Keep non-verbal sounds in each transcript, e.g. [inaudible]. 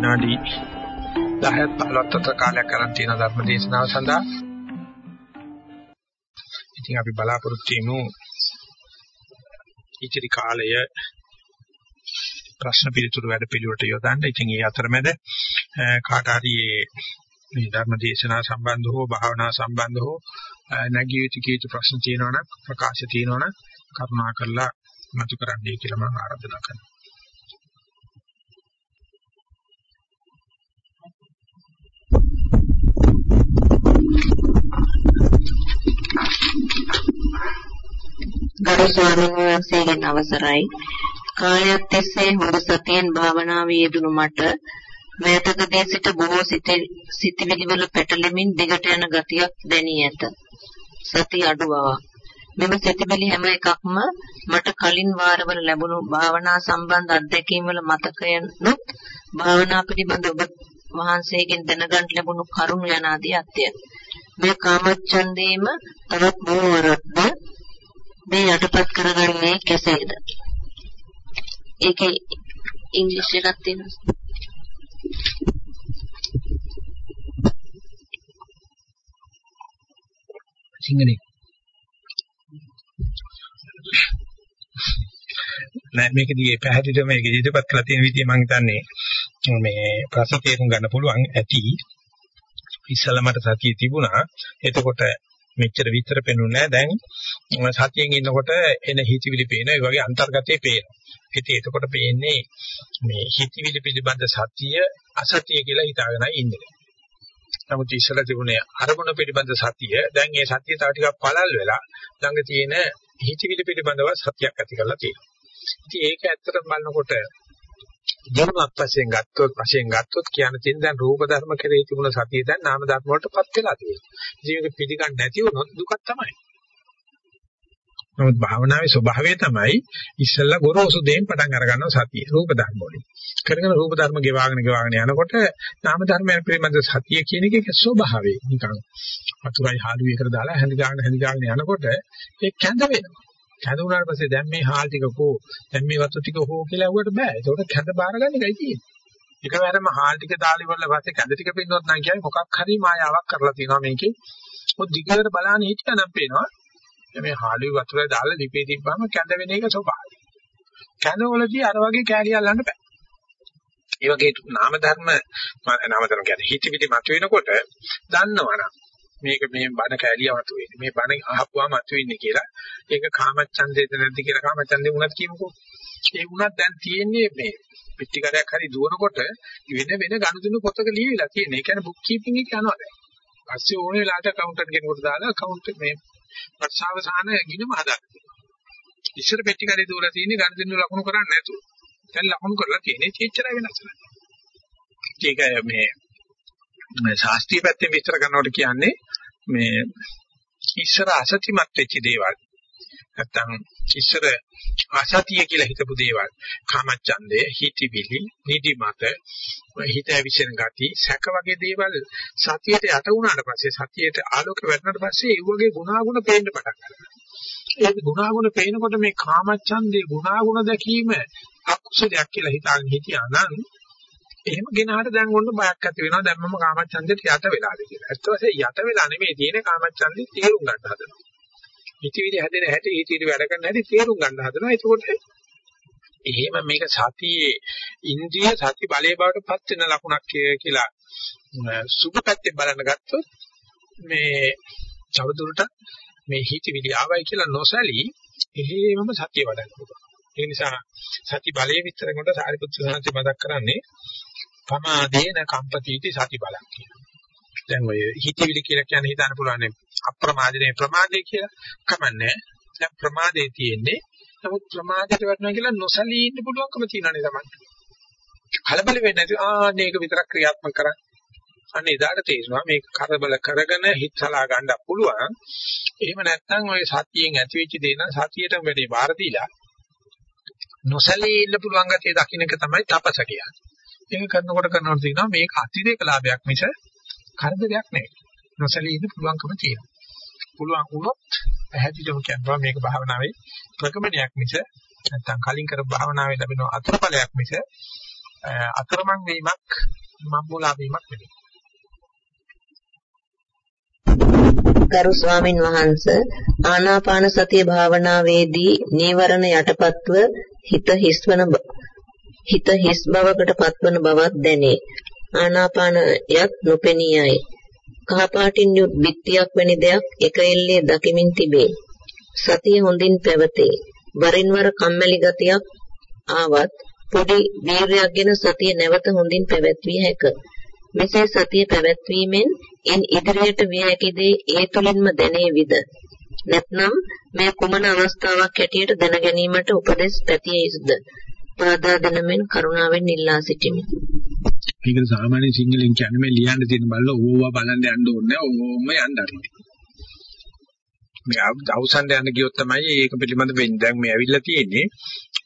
දැන් අපි පැයකුත් විනාඩි 10ක් 15ක් අතර කාලයක් කරන් තියෙන ධර්ම දේශනාව සඳහා ඉතින් අපි බලාපොරොත්තු වෙමු ඉතිරි කාලය ප්‍රශ්න පිළිතුරු වැඩ පිළිවෙලට යොදන්න. ඉතින් ඒ අතරමැද කාට හරි මේ ධර්ම දේශනාව සම්බන්ධ හෝ භාවනා සම්බන්ධ හෝ නැගී යුතු කීතු ප්‍රශ්න තියෙනවා නම් ප්‍රකාශ තියෙනවා නම් කරුණාකරලා මතු කරන්නයි කියලා මම ආරාධනා කරනවා. ගරු ස්වාමීන් වහන්සේගෙන් අවසරයි කාලයක් තිස්සේ හොඳ සතියෙන් භාවනාවේ යෙදුණු මට මෑතකදී සිට බොහෝ සිතිවිලි වල පැටලෙමින් දිගට යන ගතියක් දැනී ඇත. සති අඩු බවක්. මෙම සිතිවිලි හැම එකක්ම මට කලින් වාරවල ලැබුණු භාවනා සම්බන්ධ අත්දැකීම් වල මතකයනුත් භාවනා පිළිබඳ ඔබ වහන්සේගෙන් දැනගන්න ලැබුණු කරුණු යන ආදී අත්‍යය. මේ කාමච්ඡන්දේම තවත් බොහෝවරක්ද මේ යටපත් කරගන්නේ කෙසේද? ඒකේ ඉංග්‍රීසි එකක් තියෙනවා. සිංහලෙන් නෑ මේකදී පැහැදිලිව මේක ඉදිරිපත් කරලා තියෙන විදිහ මම හිතන්නේ මේ ප්‍රශ්න තේරුම් ගන්න පුළුවන් ඇති ඉස්සලා මට සතිය තිබුණා. එතකොට මෙච්චර විතර පෙනුනේ දැන් සතියෙන් ඉන්නකොට එන හිතවිලි පේන ඒ වගේ අන්තර්ගතයේ පේනවා. ඉතින් එතකොට පේන්නේ මේ හිතවිලි පිළිබඳ සතිය අසතිය කියලා හිතාගෙනයි ඉන්නේ. නමුත් ඉස්සලා තිබුණේ අරමුණ පිළිබඳ සතිය. දැන් ඒ සතිය තව ටිකක් පළල් වෙලා ළඟ තියෙන හිතවිලි පිළිබඳව සතියක් ඇති කරලා තියෙනවා. ඉතින් ඒක ඇත්තටම බලනකොට ජීවනත් වශයෙන් ගත්තොත් වශයෙන් ගත්තොත් කියන තෙන් දැන් රූප ධර්ම කෙරෙහි තිබුණ සතිය දැන් නාම ධර්ම වලටපත් වෙලා තියෙනවා. ඉතින් මේක පිළිගන්නේ නැති වුණොත් දුකක් තමයි. නමුත් භාවනාවේ ස්වභාවය තමයි ඉස්සෙල්ලා ගොරෝසු දෙයින් පටන් අරගන්නවා සතිය රූප ධර්ම වලින්. කරගෙන රූප ධර්ම ගෙවාගෙන ගෙවාගෙන යනකොට නාම ධර්මයන් පිළිබඳ සතිය කියන එකේ ස්වභාවය නිකන් වතුරයි හාලුවේ කර දාලා හැඳි ගාගෙන හැඳි ගාගෙන යනකොට ඒ කැඳ වෙනවා. කැඳ වුණාට පස්සේ දැන් මේ හාල් ටික කෝ දැන් මේ වතු ටික හෝ කියලා ඇහුවට බෑ. ඒකට කැඳ බාර ගන්න එකයි තියෙන්නේ. එකවරම හාල් ටික දාලා ඉවරලා පස්සේ කැඳ ටික පින්නොත් නම් කියන්නේ මොකක් හරි මායාවක් කරලා තියෙනවා මේකේ. මොකද දිගට බලන්න හිටියනම් පේනවා මේ හාලුවේ වතුරේ දාලා ලිපේ තිබ්බම කැඳ වෙන එක ස්වභාවයි. කැඳ වලදී අර වගේ කෑලි අල්ලන්න බෑ. ඒ වගේ නාම ධර්ම නාම ධර්ම කියන්නේ හිතවිලි මතුවෙනකොට දන්නවනම් මේක මේ බණ කැලිය මතුවෙන්නේ. මේ බණ අහපුවාම මතුවෙන්නේ කියලා. ඒක කාමච්ඡන්දේද නැද්ද කියලා කාමච්ඡන්දේ වුණත් කියමුකෝ. ඒ වුණත් දැන් තියෙන්නේ මේ පිටිකරයක් හරි දුවනකොට වෙන වෙන ගනුදෙනු පොතක ලියවිලා තියෙන. ඒ කියන්නේ බුක් කීපින් එක යනවා දැන්. පස්සේ ඕන වෙලාවට account කෙනෙකුට දාලා account මේ ප්‍රසාවසාන ගිනම හදාගන්න. ඉස්සර පෙට්ටිකරේ දුවලා තියෙන්නේ ගනුදෙනු ලකුණු කරන්නේ නැතුව. දැන් ලකුණු කරලා තියෙන්නේ චේච්චරය වෙනස් නැහැ. ඒක මේ මේ ශාස්ත්‍රීය පැත්තෙන් විස්තර කරනකොට කියන්නේ මේ ඉස්සර අසතිමත් වෙච්ච දේවල්. නැත්තම් ඉස්සර අසතිය කියලා හිතපු දේවල්. කාමච්ඡන්දේ හිතවිලි නිදිමත හිත ඇවිසෙන ගති සැක වගේ දේවල් සතියට යට වුණාට පස්සේ සතියට ආලෝක වැටුණාට පස්සේ ඒ වගේ ගුණාගුණ පේන්න පටන් ගන්නවා. ඒ ගුණාගුණ පේනකොට මේ කාමච්ඡන්දේ ගුණාගුණ දැකීම අකුසලයක් කියලා හිතාගෙන හිටියා නම් එහෙම ගෙනාට දැන් ඔන්න බයක් ඇති වෙනවා දැන් මම කාමච්ඡන්දෙට යට වෙලාද කියලා. ඇත්ත වශයෙන්ම යට වෙලා නෙමෙයි තියෙන්නේ කාමච්ඡන්දේ තේරුම් ගන්න හදනවා. හිතවිලි හැදෙන හැටි හිතවිලි වැඩ කරන හැටි තේරුම් ගන්න හදනවා. එතකොට එහෙම මේක සතියේ ඉන්ද්‍රිය සති බලයේ බවට පත් වෙන ලකුණක් කියලා සුභ පැත්තෙන් බලන්න ගත්තොත් මේ චවදුරට මේ හිතවිලි ආවයි කියලා නොසලී එහෙමම සතිය වඩන්න පුළුවන්. ඒ නිසා සති බලයේ විස්තර කොට සාරිපුත්‍ර සාන්ති මතක් කරන්නේ පමාදේන කම්පතිටි සති බලක් කියනවා. දැන් ඔය හිතවිලි කියලා කියන්නේ හිතන්න පුළුවන් අප්‍රමාදනේ ප්‍රමාදේ කියලා කමන්නේ. දැන් ප්‍රමාදේ තියෙන්නේ නමුත් ප්‍රමාදයට වටනවා කියලා නොසලී ඉන්න පුළුවන්කම තියෙනනේ තමයි. කලබල වෙන්නේ නැති ආන්නේ ඒක විතරක් ක්‍රියාත්මක කරන්නේ. අනේ එදාට තේරෙනවා මේක කරබල කරගෙන හිතලා ගන්න පුළුවන්. එහෙම නැත්නම් ඔය සතියෙන් ඇතිවෙච්ච දේ නම් සතියට වැඩි බාර දීලා නොසලී ඉන්න පුළුවන් ගැතිය දකින්න එක තමයි තපස කියන්නේ. ඒක කරනකොට කරනකොට තියෙනවා මේක අතිරේක ලාභයක් මිස කරදරයක් නෙවෙයි. නොසලී ඉන්න පුළුවන්කම තියෙනවා. පුළුවන් වුණොත් පැහැදිලිවම කියනවා මේක භාවනාවේ ප්‍රගමනයක් මිස නැත්තම් කලින් කරපු භාවනාවේ ලැබෙන අතුරුඵලයක් මිස අතරමං වීමක් මම්මුලා වීමක් නෙවෙයි. ගරු ස්වාමින් වහන්සේ ආනාපාන සතිය භාවනාවේදී නීවරණ යටපත්ව හිත හිස්වන හිත හිස් බවකට පත්වන බවක් දැනේ. ආනාපානයත් නොපෙනියයි. කහපාටින් යුත් බිත්තියක් වැනි දෙයක් එක එල්ලේ දකිමින් තිබේ. සතිය හොඳින් පැවතේ. වරින් වර කම්මැලි ගතියක් ආවත් පොඩි වීරයක්ගෙන සතිය නැවත හොඳින් පැවැත්විය හැක. මෙසේ සතිය පැවැත්වීමෙන් එන් ඉදිරියට විය හැකි දේ ඒ තුලින්ම දැනේවිද? නැත්නම් මේ කුමන අවස්ථාවක් හැටියට දැන ගැනීමට උපදෙස් පැතිය යුතුද? පාදා දෙනමින් කරුණාවෙන් ඉල්ලා සිටිමි. මේක සාමාන්‍ය සිංහලෙන් කියන්නේ මේ ලියන්න තියෙන බල්ල ඕවා බලන්න යන්න ඕනේ ඕම යන්න හරි. මේ අවසන් යන ගියොත් තමයි ඒක පිළිබඳ වෙන්නේ. දැන් මේ ඇවිල්ලා තියෙන්නේ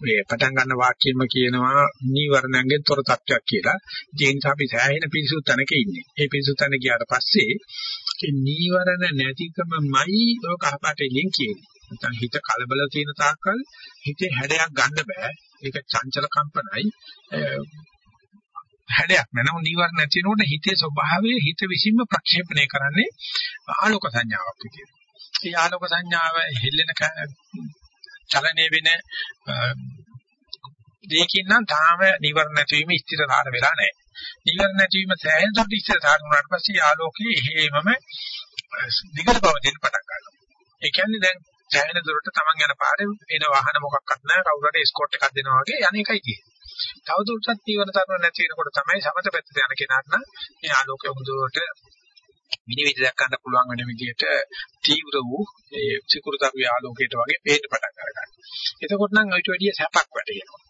මේ පටන් ගන්න වාක්‍යෙම කියනවා නීවරණයෙන් තොර තත්වයක් කියලා. ඒ නිසා අපි සෑහෙන පිරිසුදු තැනක ඉන්නේ. ඒ පිරිසුදු තැන ගියාට පස්සේ ඒ නීවරණ නැතිකමයි ඔය කහපාට එළියෙන් කියන්නේ. නැත්නම් හිත කලබල තියෙන තාක්කල් හිතේ හැඩයක් ගන්න බෑ. ඒක චංචල කම්පනයි. හැඩයක් නෑ. නීවරණ නැති වෙනකොට හිතේ ස්වභාවය හිත විසින්ම ප්‍රක්ෂේපණය කරන්නේ ආලෝක සංඥාවක් විදියට. ඒ ආලෝක සංඥාව හෙල්ලෙන චලනය වෙන දෙයකින් නම් තාම නිවර්ණ නැතිවීම ස්ථිරකාර වෙලා නැහැ. නිවර්ණ නැතිවීම සෑහෙන දුරට ස්ථිරකාර වුණාට පස්සේ ආලෝකයේ හේමම දිගට පවතින පටන් ගන්නවා. ඒ කියන්නේ දැන් සෑහෙන දුරට Taman යන පාරේ එන වාහන මොකක්වත් නැහැ කවුරු හරි එස්කෝට් එකක් දෙනවා වගේ යන්නේකයි තියෙන්නේ. තවදුරටත් නිවර්ණ තරණ නැති වෙනකොට තමයි සමත පැත්තට යන කෙනාට නම් මේ ආලෝකය හොඳට විනිවිද දක්වන්න පුළුවන් වෙන විදිහට තීව්‍ර වූ ඒ සිකුරුතරු ආලෝකයට වගේ පේන්න පටන් ගන්නවා. එතකොට නම් ඊට වැඩිය සැපක් වැටෙනවා.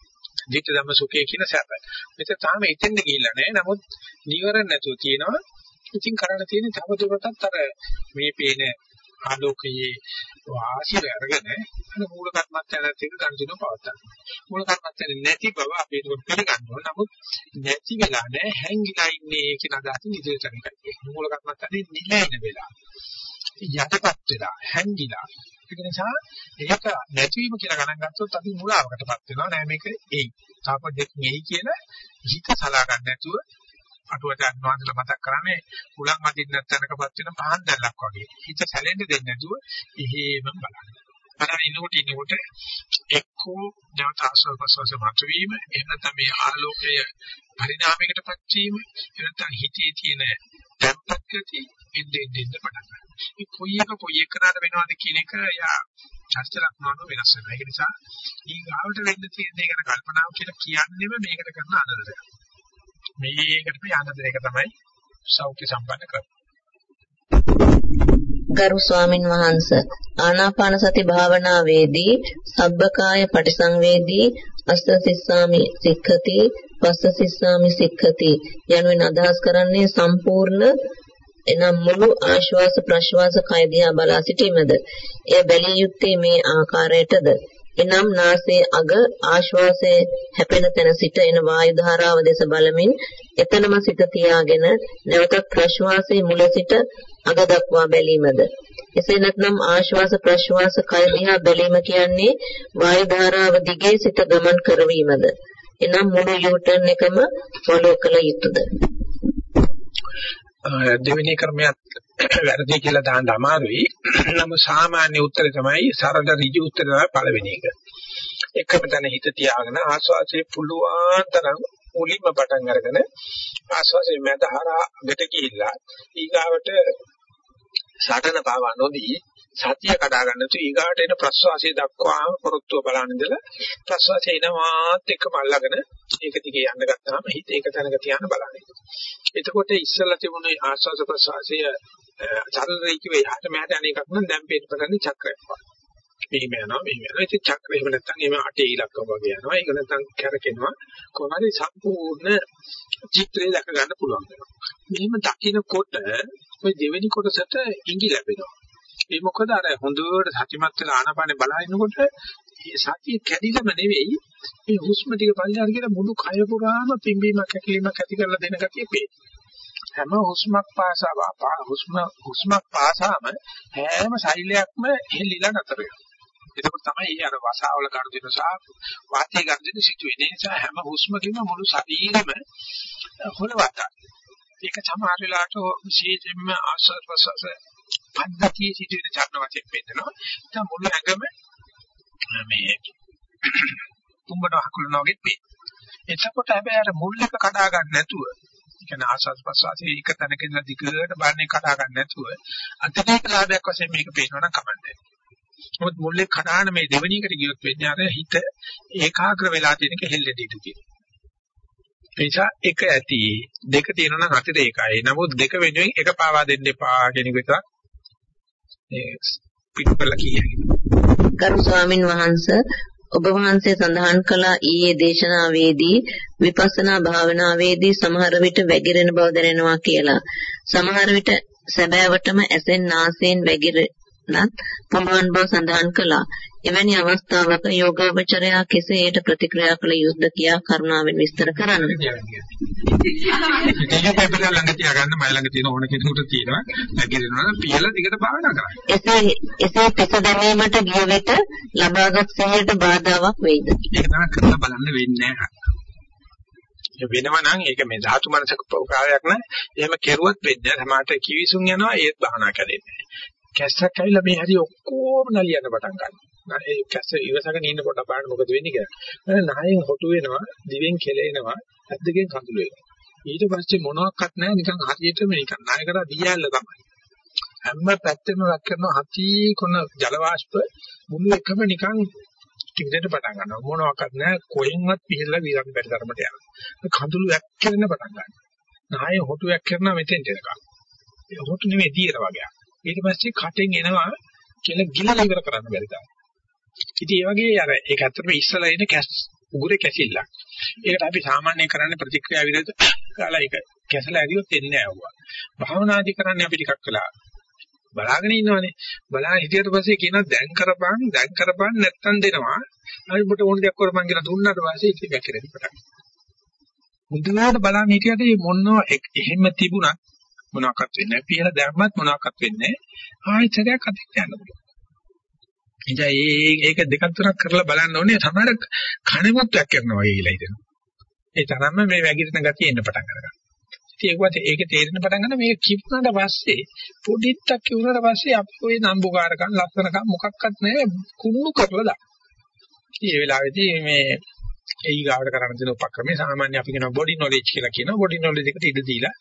ධිට ධම්ම සුඛය කියන සැප. මෙතන තාම එතෙන්ද ගිහිල්ලා නැහැ. නමුත් නීවරණ නැතුව තියෙනවා. ඉතින් කරන්න තියෙන්නේ තව දුරටත් අර මේ පේන ආලෝකයේ වාසිය අරගෙන අර මූල කර්මත්තයන්ට එක ගනුදෙනු පවත්තා. මූල කර්මත්තයන් නැති බව අපි ඒක පිළිගන්න ඕන. නමුත් නැති වෙලා නැහැ හැංගිලා ඉන්නේ කියන අදහසින් ඉදිරියට යනවා. මූල කර්මත්තනේ නිලැන වෙලා. යටපත් වෙලා හැංගිලා. ඒක නිසා ඒක නැතිවීම කියලා ගණන් ගත්තොත් අපි මුලාවකටපත් වෙනවා. නෑ මේක එයි. තාප දෙක නෙයි කියලා හිත සලා ගන්න නැතුව අටුවට අන්වාන්සලා මතක් කරන්නේ කුලක් මදින්න නැත්නම්කපත් වෙන පහන් දැල්ලක් වගේ. හිත සැලෙන්න දෙන්නේ නැතුව එහෙම බලන්න. බලන ඉන්නකොට ඉන්නකොට එක්කෝ නැවත ආස්වාද ප්‍රසවාස මතුවීම එහෙම නැත්නම් මේ ආලෝකය පරිණාමයකටපත් වීම එහෙම නැත්නම් හිතේ තියෙන තැම්පත් ගතිය එන්නේ එන්නේ පටන් ගන්නවා. මේ කොයි එක කොයි එකකට වෙනවද කියන එක යා චර්ච ලක්ෂණ වෙනස් වෙනවා. ඒක නිසා ඊගාවට වෙන්න තියෙන දේ ගැන කල්පනාව කියලා කියන්නේම මේකට කරන අනදරයක්. මේකට යන්න දෙන එක තමයි සෞඛ්‍ය සම්පන්න කරන්නේ. ගරු ස්වාමින් වහන්සේ ආනාපාන සති භාවනාවේදී සබ්බකාය පටිසංවේදී අස්ස සිස්සාමි සික්ඛති පස්ස සිස්සාමි සික්ඛති යනුවෙන් අදහස් කරන්නේ සම්පූර්ණ එනම් මුළු ආශ්වාස ප්‍රශ්වාස කය දිහා බලා සිටීමද එය බැලිය යුත්තේ මේ ආකාරයටද එනම් නාසයේ අග ආශ්වාසයේ හැපෙන තැන සිට එන වායු ධාරාව දෙස බලමින් එතනම සිත තියාගෙන නැවතත් ප්‍රශ්වාසයේ මුල සිට අග දක්වා බැලීමද? එසේ නැත්නම් ආශ්වාස ප්‍රශ්වාස කය දිහා බැලීම කියන්නේ වායු ධාරාව දිගේ සිත ගමන් කරවීමද? එනම් මුළු යූටර්න් එකම ෆලෝ කළ යුතුයද දෙවෙනි ක්‍රමයක් [coughs] වැරදි කියලා දාන්න අමාරුයි. [coughs] නමුත් සාමාන්‍ය උත්තරේ තමයි සරල ඍජු උත්තරය තමයි පළවෙනි එක. එකම තැන හිත තියාගෙන ආස්වාසියේ පුළුවන් තරම් මුලින්ම පටන් අරගෙන ආස්වාසියේ මැද හරහා අගට ගිහිල්ලා ඊගාවට සටන පාව නොදී සතිය කඩා ගන්න තු ඊගාට එන ප්‍රස්වාසය දක්වා පොරොත්තුව බලන ඉඳලා ප්‍රස්වාසය එනවාත් එක්කම අල්ලගෙන ඒක දිගේ යන්න ගත්තාම හිත ඒක තැනක තියාන බලන්න. එතකොට ඉස්සලා තිබුණේ ආස්වාස ප්‍රස්වාසය චරණරීකව එහාට මෙහාට අනේකක් නම් දැන් පේන්න පටන් චක්‍රයක් වගේ. මෙහිම යනවා මෙහිම යනවා. ඉතින් චක්‍රය එහෙම නැත්නම් එහෙම අටේ ඉලක්කම වගේ යනවා. ඒක නැත්නම් කැරකෙනවා. කොහොමද සම්පූර්ණ චිත්‍රය දැක ගන්න පුළුවන් වෙනවා. මෙහෙම දකින්නකොට ওই දෙවෙනි කොටසට ඉඟි ලැබෙනවා. ඒ මොකද අර හොඳට සතිමත් වෙලා ආනපානේ බලහිනකොට මේ සතිය කැඩිලම නෙවෙයි මේ හුස්ම ටික පල්ලෙහාට කියලා මුළු කය පුරාම පිම්බීමක් හැකිලීමක් ඇති කරලා දෙන ගතිය පේනවා. හැම හුස්මක් පාසා හුස්ම හුස්මක් පාසාම හැම ශෛලයක්ම හෙල්ලිලා නැතර වෙනවා. ඒක තමයි අර වසාවල ගන්න සහ වාතය ගන්න සිටුවේ. ඒ නිසා හැම හුස්මකින්ම මුළු ශරීරෙම හොලවත. ඒක සමහර වෙලාවට විශේෂයෙන්ම ආස්වාද ප්‍රසවාස පද්ධතිය සිදුවෙන චර්ණ වශයෙන් පෙන්නනවා. දැන් මුළු ඇඟම මේ තුඹන හකුලනවා වගේ පේනවා. එතකොට හැබැයි අර මුල් එක කඩා ගන්න නැතුව කියන්නේ ආස්වාද ප්‍රසවාසයේ එක තැනක ඉඳලා දිගට බාන්නේ කඩා ගන්න නැතුව අන්තිමේක ලාභයක් වශයෙන් මේක පේනවා නම් කමන්නේ. මොකද මුල්ලේ කඩාන මේ දෙවෙනියකට ගියොත් වෙන්නේ අර හිත ඒකාග්‍ර වෙලා තියෙනක හෙල්ලෙට ඉඳී තියෙනවා. ඒ නිසා එක ඇති දෙක තියෙනවා නම් අතට ඒකයි. නමුත් දෙක වෙනුවෙන් එක පාවා දෙන්න එපා කියන එක විතරක් ඒ පිටුපල කියන්නේ. ගරු ස්වාමින් වහන්සේ ඔබ වහන්සේ සඳහන් කළ ඊයේ දේශනාවේදී විපස්සනා භාවනාවේදී සමහර විට වැగిරෙන බව දැනෙනවා කියලා. සමහර විට සැබෑවටම ඇසෙන් නාසයෙන් වැగిරෙනත් පමණ බව සඳහන් කළා. එවැනි අවස්ථාවක යෝගාවචරයා කෙසේ ඒට ප්‍රතික්‍රියා කළ යුතුද කියා කරුණාවෙන් විස්තර කරන්න. ඒක පෙපල ළඟ තියාගන්න මයි ළඟ තියෙන ඕන කෙනෙකුට තියෙනවා. නැගිටිනවා නම් පියලා දිගට භාවනා කරන්න. එසේ එසේ පෙස දැමීමට ගිය විට ලබාගත් සිහියට බාධාවක් වෙයිද? ඒක තමයි කරලා බලන්න වෙන්නේ නැහැ. වෙනව නම් ඒක මේ ධාතු මනසක ප්‍රකාරයක් නෑ. එහෙම කෙරුවොත් වෙන්නේ සමාත කිවිසුන් යනවා ඒත් බහනා කරන්නේ. කැස්සක් ඇවිල්ලා මේ හරි ඔක්කොම නලියන්න පටන් ගන්නවා. ඒ කැස්ස ඉවසගෙන ඉන්න කොට බලන්න මොකද වෙන්නේ කියලා. නහයෙන් හොටු වෙනවා, දිවෙන් කෙලෙනවා, ඇද්දකින් කඳුළු වෙනවා. ඊට පස්සේ මොනවත් නැහැ නිකන් හරියටම නිකන් ණයකට දියැල්ල තමයි. හැම පැත්තෙම වක් කරන හති කොන ජල වාෂ්ප මුළු එකම නිකන් කිඳෙන්න පටන් ගන්නවා. මොනවත් නැහැ කොහෙන්වත් පිහලා විරන් බැරි තරමට යනවා. කඳුළු වැක්කෙන්න පටන් ගන්නවා. ණය හොටු වැක් කරනවා මෙතෙන්ට එනකම්. ඒ හොටු නෙමෙයි දියර වගේ. ඊට පස්සේ කටෙන් එනවා කියලා ගිලලා ඉවර කරන්න බැරි තරම්. ඉතින් ඒ වගේ අර ඒක ඇත්තටම ඉස්සලා ඉන්න කැස් උගුරේ කැසිල්ලක්. ඒකට අපි සාමාන්‍ය කරන්නේ ප්‍රතික්‍රියා විරෝධ කාලා ඒක කැසලා ඇරියොත් එන්නේ නැහැ භාවනාදි කරන්නේ අපි ටිකක් කළා. බලාගෙන ඉන්නවනේ. බලා හිටියට පස්සේ කියනවා දැන් කරපන් දැන් කරපන් නැත්තම් දෙනවා. අපි ඔබට ඕන දෙයක් කරපන් කියලා දුන්නාට පස්සේ ඉතින් වැක්කිරෙන්න පටන් ගන්නවා. මුදුනාට බලන්න හිටියට මේ මොනව එහෙම තිබුණත් මොනවාක්වත් වෙන්නේ නැහැ. පියලා දැම්මත් මොනවාක්වත් වෙන්නේ නැහැ. ආයෙත් අතින් යන්න පුළුවන්. නිසා ඒ ඒක දෙකක් තුනක් කරලා බලන්න ඕනේ සමහර කණිමත්යක් කරනවා වගේ කියලා හිතෙනවා. ඒ තරම්ම මේ වැగిරෙන ගතිය එන්න පටන් ගන්නවා. ඉතින් ඒකවත් ඒක තේරෙන පටන් ගන්න මේක කිපුණාට පස්සේ පොඩිත්තක් කිව්වනට පස්සේ අපි ওই නම්බුකාරකම් ලස්සනකම් මොකක්වත් නැහැ කුණු කරලා දාන. ඉතින් ඒ වෙලාවේදී මේ ඒ ගාවට කරන්න දෙන උපක්‍රමය සාමාන්‍ය අපි කියනවා බොඩි නොලෙජ් කියලා කියනවා. බොඩි නොලෙජ් එකට ඉඩ දීලා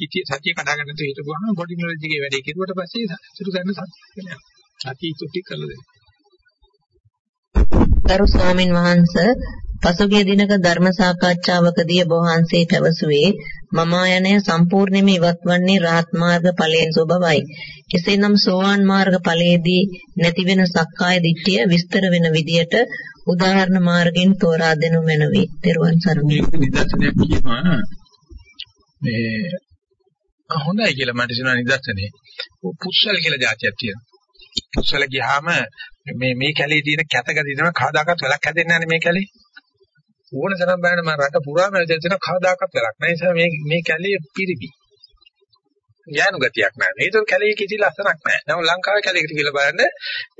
ඉතින් සතිය කඩා ගන්න තු හිතපුවාම බොඩි නොලෙජ් එකේ වැඩේ කෙරුවට පස්සේ සතුට ගන්න සතිය වෙනවා. සතිය තුටි කරලා දෙනවා. ගරු ස්වාමින් වහන්සේ පසුගිය දිනක ධර්ම සාකච්ඡාවකදී ඔබ වහන්සේ පැවසුවේ මම ආයනය සම්පූර්ණයෙන්ම ඉවත් වන්නේ රහත් මාර්ග ඵලයෙන් සෝබවයි. එසේනම් සෝවාන් මාර්ග ඵලයේදී නැති වෙන සක්කාය දිට්ඨිය විස්තර වෙන විදියට උදාහරණ මාර්ගයෙන් තෝරා දෙනු මැනවි. ත්වන් සරණයි. නිදර්ශනයක් කියනවා මේ හොඳයි කියලා මට හිතෙනවා නිදර්ශනේ. පුස්සල් කියලා જાතියක් තියෙනවා. පුස්සල ගියාම මේ මේ කැලේ තියෙන කැතගදී තමයි කවදාකවත් වැලක් හැදෙන්නේ නැහැ මේ කැලේ. ඕන තරම් බලන්න මම රට පුරාම දෙන කවදාකවත් වැලක් නැහැ. ඒ නිසා මේ මේ කැලේ පිරිපි. ඥානු ගතියක් නැහැ. මේක කැලේ කිසි ලස්සනක් නැහැ. නමුත් ලංකාවේ කැලේකට කියලා බලන්න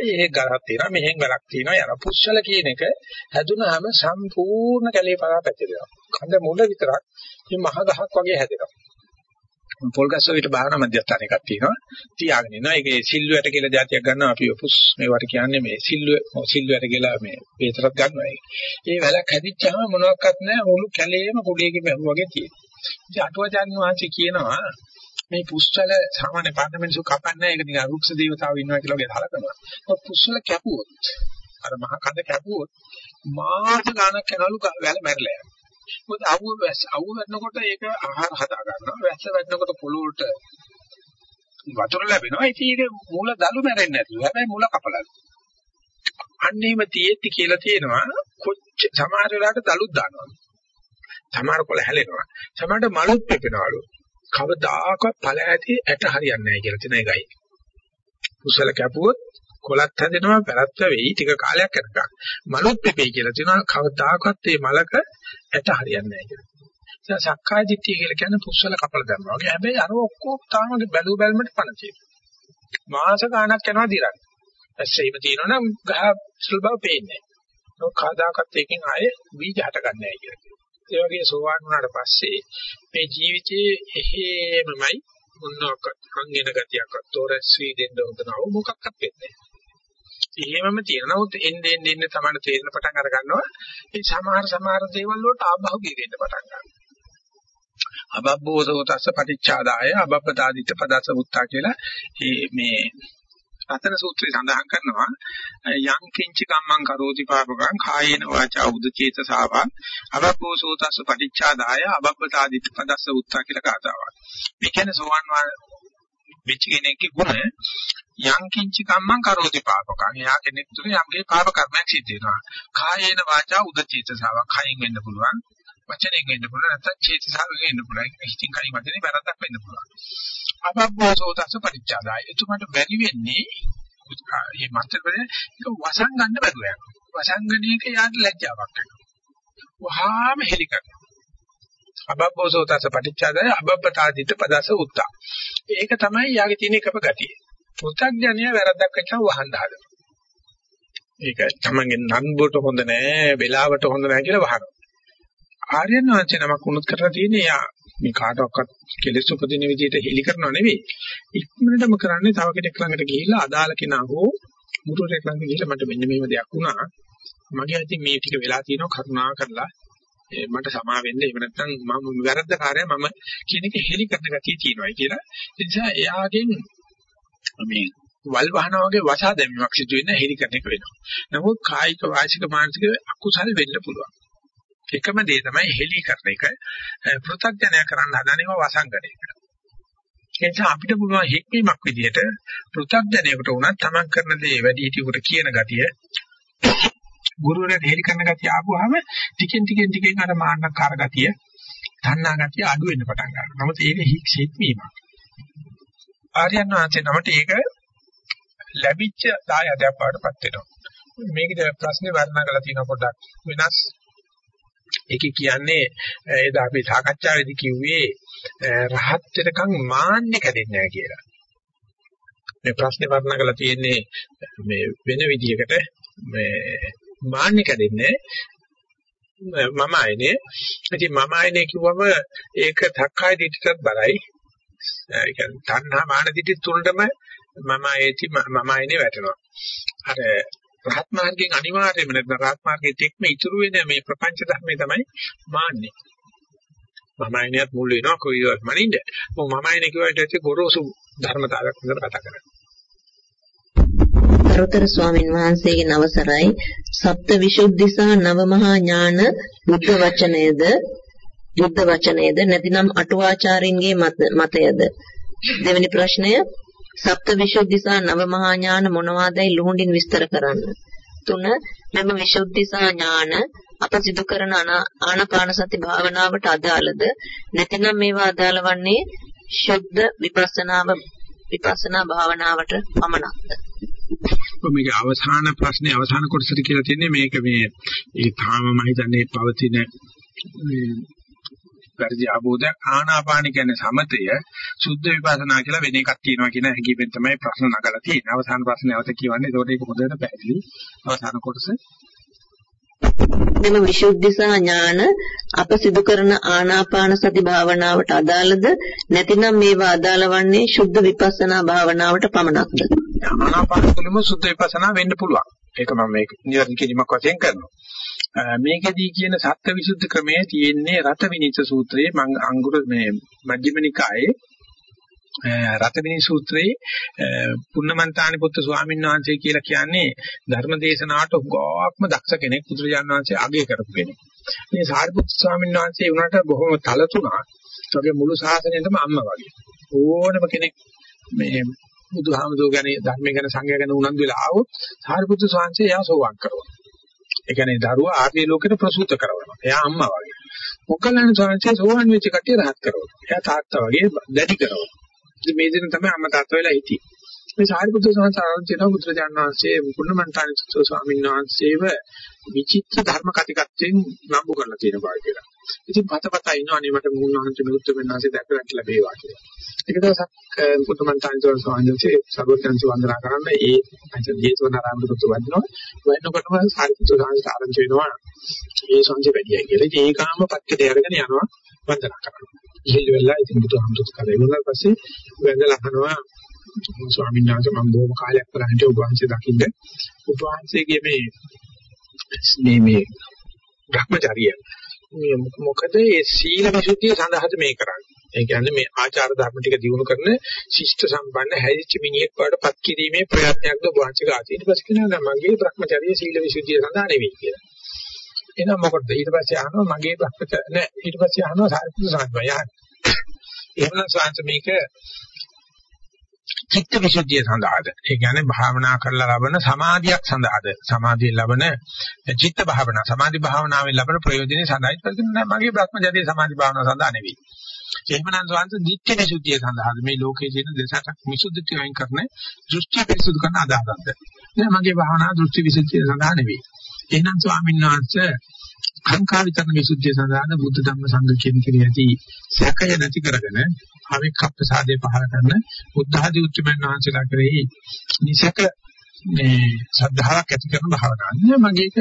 ඒ ගලක් තියෙනවා, මෙහෙන් ගලක් තියෙනවා. යන පුස්සල කියන එක හැදුනහම සම්පූර්ණ කැලේ පරා පැතිරෙනවා. කඳ මුල විතරක් මේ මහ ගහක් වගේ හැදෙනවා. පොල්ගස් වලට භාවනා මධ්‍යස්ථාන එකක් තියෙනවා. තියාගෙන ඉන්නවා. ඒකේ සිල්ුවට කියලා જાතියක් ගන්නවා අපි ඔපුස් මේවට කියන්නේ මේ සිල්ුව සිල්ුවට කියලා මේ වේතරක් ගන්නවා ඒක. ඒ වැලක් හැදිච්චාම මොනවත් නැහැ මුළු කැලේම කුඩේක වගේ තියෙනවා. ඉතින් අටුවාචාර්ය වහන්සේ කියනවා මේ පුස්තල සාමාන්‍ය පාර්ලිමේන්තු කපන්නේ ඒක නිකන් රුක්ෂ දේවතාවෝ ඉන්නවා කියලා වගේ හලකනවා. ඔය පුස්තල කැපුවොත් අර මහ කඳ කැපුවොත් මාස ගානක් යනලු වැල මැරලා යනවා. මොකද අවුව වැස්ස අවුව වැටෙනකොට ඒක ආහාර හදා ගන්නවා. වැස්ස වැටෙනකොට පොළොවට වතුර ලැබෙනවා. ඉතින් ඒක මූල දලු මැරෙන්නේ නැතුව. හැබැයි මූල කපලා. අන්නේම තියෙtti කියලා තියෙනවා. කොච්ච සමහර වෙලාවට දලුත් දානවා. සමහර කොළ හැලෙනවා. සමහරට මලුත් පෙපෙනවලු. කවදාකවත් ඵල ඇති ඇට හරියන්නේ නැහැ කියලා තියෙන එකයි. කුසල කැපුවොත් කොලත් හැදෙනවා පැරත්ත වෙයි ටික කාලයක් යනකම්. මලුත් පෙපෙයි කියලා තියෙනවා. කවදාකවත් මේ මලක ඇට හරියන්නේ නැහැ කියලා. දැන් සක්කාය දිට්ඨිය කියලා කියන්නේ පුස්සල කපල දැම්මා වගේ. හැබැයි අර ඔක්කොම තාම බැලු බැලමට පණ තියෙනවා. මාස ගාණක් යනවා දිරන්න. ඇස්සෙම තියෙනවනම් ගහ සුළු බව පේන්නේ නැහැ. කවදාකවත් එකකින් ආයේ බීජ හට ගන්න නැහැ කියලා. ඒ වගේ සෝවාන් වුණාට පස්සේ මේ ජීවිතයේ එහෙමමයි මොනවාක්වත් හංගෙන ගතියක්වත් තොරස් වී දෙන්න හොඳ නව මොකක්වත් වෙන්නේ නැහැ. එහෙමම තියෙන නමුත් එන්නේ එන්නේ එන්නේ තමයි තේරෙන පටන් අර ගන්නවා. ඒ සමහර සමහර දේවල් වලට ආභෞතික වෙන්න පටන් ගන්නවා. අබබ්බෝසෝ තස්ස පටිච්චාදාය අබබ්බතාදිට පදස උත්තා කියලා මේ රතන සූත්‍රය සඳහන් කරනවා යං කිංච කම්මං කරෝති පාපකං කායේන වාචා උදචේතසාවා අබබ්බෝසෝ තස්ස පටිච්චාදාය අබබ්බතාදිට පදස උත්තා කියලා කතාවක්. මේ කියන්නේ සෝවන් වෙච්ච කෙනෙක්ගේ ගුණ යං කිංච කම්මං කරෝති පාපකං. එයා කෙනෙක් තුළ යම්ගේ පාප කර්මයක් සිද්ධ වෙනවා. කායේන වාචා උදචේතසාවා කයින් වෙන්න පුළුවන්. වචනෙන් වෙන්න පුළුවන් නැත්නම් චේතසාවෙන් වෙන්න පුළුවන්. හිතින් කයින් වචනේ වැරද්දක් වෙන්න පුළුවන්. අබබ්බෝසෝ තස්ස පටිච්චාදාය. එතුමන්ට බැරි වෙන්නේ මේ මන්ත්‍රපදේ ඒක වසන් ගන්න බැරුව යනවා. වසංගණයක යාට ලැජ්ජාවක් වෙනවා. වහාම හෙලි කරනවා. අබබ්බෝසෝ තස්ස පටිච්චාදාය අබබ්බතාදිත පදස උත්තා. ඒක තමයි යාගේ තියෙන එකම ගතිය. පු탁ඥය වැරද්දක් වෙච්චම වහන්න හදනවා. ඒක තමන්ගේ නන්බුවට හොඳ නෑ, වෙලාවට හොඳ නෑ කියලා වහනවා. ආර්යයන් වහන්සේ නමක් වුණත් කරලා තියෙන්නේ යා මේ කාටවත් කෙලෙස් උපදින විදිහට හෙලි කරනව නෙවෙයි. ඉක්මනටම කරන්නේ තව කෙනෙක් ළඟට ගිහිල්ලා අදාළ කෙනා හෝ මුරුරෙක් ළඟට ගිහිල්ලා මට මෙන්න මෙහෙම දෙයක් වුණා. මගේ අතින් මේ ටික වෙලා තියෙනවා කරුණා කරලා මට සමා වෙන්න එහෙම නැත්නම් මම වැරද්දකාරය මම කියන එක හෙලි කරන ගතිය තියෙනවා කියලා. ඒ නිසා එයාගෙන් මේ වල් වහනා වගේ වසා දැමීමක් සිදු වෙන හෙලි කරන එක වෙනවා. නමුත් කායික වාචික මානසික අකුසල් වෙන්න පුළුවන්. එකම දේ තමයි හෙලි කරන එක. පෘථග්ජනය කරන්න හදනේම වසංගණයකට. ඒ නිසා අපිට පුළුවන් හික්මීමක් විදිහට පෘථග්ජනයකට උනත් තමන් කරන දේ වැඩි හිටියෙකුට කියන ගතිය ගුරුවරයාට හෙලි කරන ගතිය ආපුවාම ටිකෙන් ටිකෙන් ටිකෙන් අර මාන්නකාර ගතිය, තණ්හා ගතිය අඩු වෙන්න පටන් ගන්නවා. නමුත් ඒක හික්මීමක්. ආර්යයන් වහන්සේ නමට ඒක ලැබිච්ච දායදයක් වඩපත් වෙනවා. මේකේ ප්‍රශ්නේ වර්ණනා කරලා තියෙන පොඩ්ඩක් වෙනස් ඒකේ කියන්නේ එදා අපි සාකච්ඡාවේදී කිව්වේ රහත් වෙනකන් මාන්නේ කැඩෙන්නේ නැහැ කියලා. මේ ප්‍රශ්නේ වර්ණනා කරලා තියෙන්නේ මේ වෙන විදිහකට මේ මාන්නේ කැඩෙන්නේ මම ආයනේ. ඉතින් මම ආයනේ කිව්වම ඒක ධක්කාය දිට්ඨියත් බරයි. ඒ කියන්නේ තණ්හා මාන දිට්ඨි තුනටම මම ආයේති මම ආයනේ වැටෙනවා. අර රහත් මාර්ගයෙන් අනිවාර්යයෙන්ම නැත්නම් රහත් මාර්ගයේ තෙක්ම ඉතුරු වෙන මේ ප්‍රපංච ධර්මයේ තමයි මාන්නේ. මම අයිනියත් මුල් වෙනවා කොයිවත් මනින්ද. මොකද මම අයිනේ කියවට ඇත්තේ ගොරෝසු ධර්මතාවයක් විතර කතා කරන්නේ. අරුතර ස්වාමින් වහන්සේගේ අවසරයි සප්ත විසුද්ධි සහ නව මහා ඥාන බුද්ධ වචනයද බුද්ධ වචනයද නැතිනම් අටුවාචාරින්ගේ මතයද දෙවෙනි ප්‍රශ්නය සප්ත විසුද්ධි සහ නව මහා ඥාන මොනවාදයි ලුහුඬින් විස්තර කරන්න. තුන මෙම විසුද්ධි සහ ඥාන අප සිදු කරන ආනාපාන සති භාවනාවට අදාළද නැතිනම් මේවා අදාළ වන්නේ ශුද්ධ විපස්සනාව විපස්සනා භාවනාවට පමණක්ද? මේක අවසාන ප්‍රශ්නේ අවසාන කොටසට කියලා තියෙන්නේ මේක මේ ඒ තාම මම හිතන්නේ පවතින වැරදි ආબોධයක් ආනාපාන කියන්නේ සමතය සුද්ධ විපස්සනා කියලා වෙන එකක් තියෙනවා කියන හැඟීමෙන් තමයි ප්‍රශ්න නගලා තියෙන්නේ. අවසාන ප්‍රශ්නේ අවත කියවන්නේ. ඒකට ඒක හොඳට පැහැදිලි. අවසාන කොටස මෙම විසුද්ධි සහ ඥාන අප සිදු කරන ආනාපාන සති භාවනාවට අදාළද නැතිනම් මේවා අදාළ වන්නේ සුද්ධ විපස්සනා භාවනාවට පමණක්ද ආනාපාන තුළම සුද්ධ විපස්සනා වෙන්න පුළුවන් ඒක මම මේක නිවැරදි කිරීමක් වශයෙන් කරනවා මේකදී කියන සත්‍යවිසුද්ධි ක්‍රමයේ තියෙන්නේ රත විනිච්ඡ සූත්‍රයේ මං අංගුර මේ මජ්ක්‍ධිම නිකායේ රතවිනි සූත්‍රයේ පුන්නමන්තානි පුත්තු ස්වාමීන් වහන්සේ කියලා කියන්නේ ධර්මදේශනාවට උගාක්ම දක්ෂ කෙනෙක් බුදුරජාණන් වහන්සේ අගය කරපු කෙනෙක්. මේ සාරිපුත්තු ස්වාමීන් වහන්සේ උනට බොහොම තලතුණා. ඒගේ මුළු ශාසනයෙම අම්මා වගේ. ඕනම කෙනෙක් මේ බුදුහාමුදුරුවෝ ගැන ධර්මය ගැන සංඝය ගැන උනන්දු වෙලා ආවොත් සාරිපුත්තු ස්වාමීන් වහන්සේ එයා සෝවාන් කරනවා. ඒ කියන්නේ දරුවා ආර්ය ලෝකෙට ප්‍රසූත කරනවා. එයා අම්මා වගේ. මොකලන සංසය සෝවන් වෙච්ච කට්ටිය රහත් කරනවා. එයා තාත්තා වගේ දැඩි කරනවා. ඉතින් මේ දින තමයි අම්මා තාත්තා වෙලා හිටියේ. මේ සාරිපුත්‍ර සංසාරයෙන් තියෙන බුදුරජාණන් වහන්සේ කුණමන්තානිසෝ ස්වාමීන් වහන්සේව විචිත්‍ර ධර්ම කතිකත්වයෙන් නම්බු කරලා තියෙන බව කියලා. ඉතින් පතපත ඉන්නවා නේ මට මුන් වහන්සේ මෙලුත් වෙනාසේ දැක ගන්න ලැබේවා කියලා. ඒක දවසක් කුණමන්තානිසෝ ස්වාමීන් වහන්සේ සර්වඥාන්ස වන්දනා කරන්න ඒ ජේතවනාරාමයට වදිනවා. වදිනකොටම සාරිපුත්‍ර සංසාර ආරම්භ වෙනවා. ඒ සංජය වැඩියයි කියලා. ඉතින් ඒකාම පත්කේ අරගෙන යනවා වන්දනා කරනවා. ඉහිල් වෙලා ඉතින් බුදුහාමුදුරුවෝ කරේ. ඊළඟ පස්සේ වැඳලා අහනවා ස්වාමීන් වහන්සේ මම බොහොම කාලයක් කරන්නේ ඔබ වහන්සේ දකින්න. ඔබ වහන්සේගේ මේ මේ මේ භ්‍රමචර්ය මේ මොකද ඒ සීල විසුද්ධිය සඳහාද මේ කරන්නේ? ඒ කියන්නේ මේ ආචාර ධර්ම ටික දිනු කරන ශිෂ්ට සම්පන්න හැදිච්ච මිනිහෙක් වඩපත් කිරීමේ ප්‍රයත්නයක්ද ඔබ වහන්සේ ගාති ඊට පස්සේ කියනවා මගේ භ්‍රමචර්ය සීල විසුද්ධිය සඳහා නෙවෙයි කියලා. එහෙනම් මොකටද? ඊට පස්සේ අහනවා මගේ භ්‍රමචර්ය නෑ. ඊට පස්සේ අහනවා සාරිපුත්‍ර සාන්තය යහන් එහෙනම් සාන්ත මේක චිත්ත විසුද්ධිය සඳහාද? ඒ කියන්නේ භාවනා කරලා ලබන සමාධියක් සඳහාද? සමාධිය ලබන චිත්ත භාවනා සමාධි භාවනාවෙන් ලබන ප්‍රයෝජනෙ සඳහායි කියන්නේ මගේ භ්‍රමචර්යයේ සමාධි භාවනාව සඳහා නෙවෙයි. එහෙමනම් සවන්ත දිට්ඨි විසුද්ධිය සඳහාද? මේ ලෝකයේ තියෙන දෙසක් විසුද්ධිය වයින් කරන දෘෂ්ටි විසුද්ධි කරන අදහසක්ද? නෑ මගේ භාවනා දෘෂ්ටි විසුද්ධිය සඳහා නෙවෙයි. එහෙනම් ස්වාමීන් වහන්සේ අංකා විතරන විසුද්ධිය සඳහාද බුද්ධ ධම්ම සංඝ කියන කිරිය ඇති සැකය නැති කරගෙන අවික්කප්පසාදේ පහල කරන බුද්ධ ආදී උත්තරමන් වහන්සේලා කරේ නිසක මේ ශ්‍රද්ධාවක් ඇති කරන භාවනාවක් නේ මගේ ඒක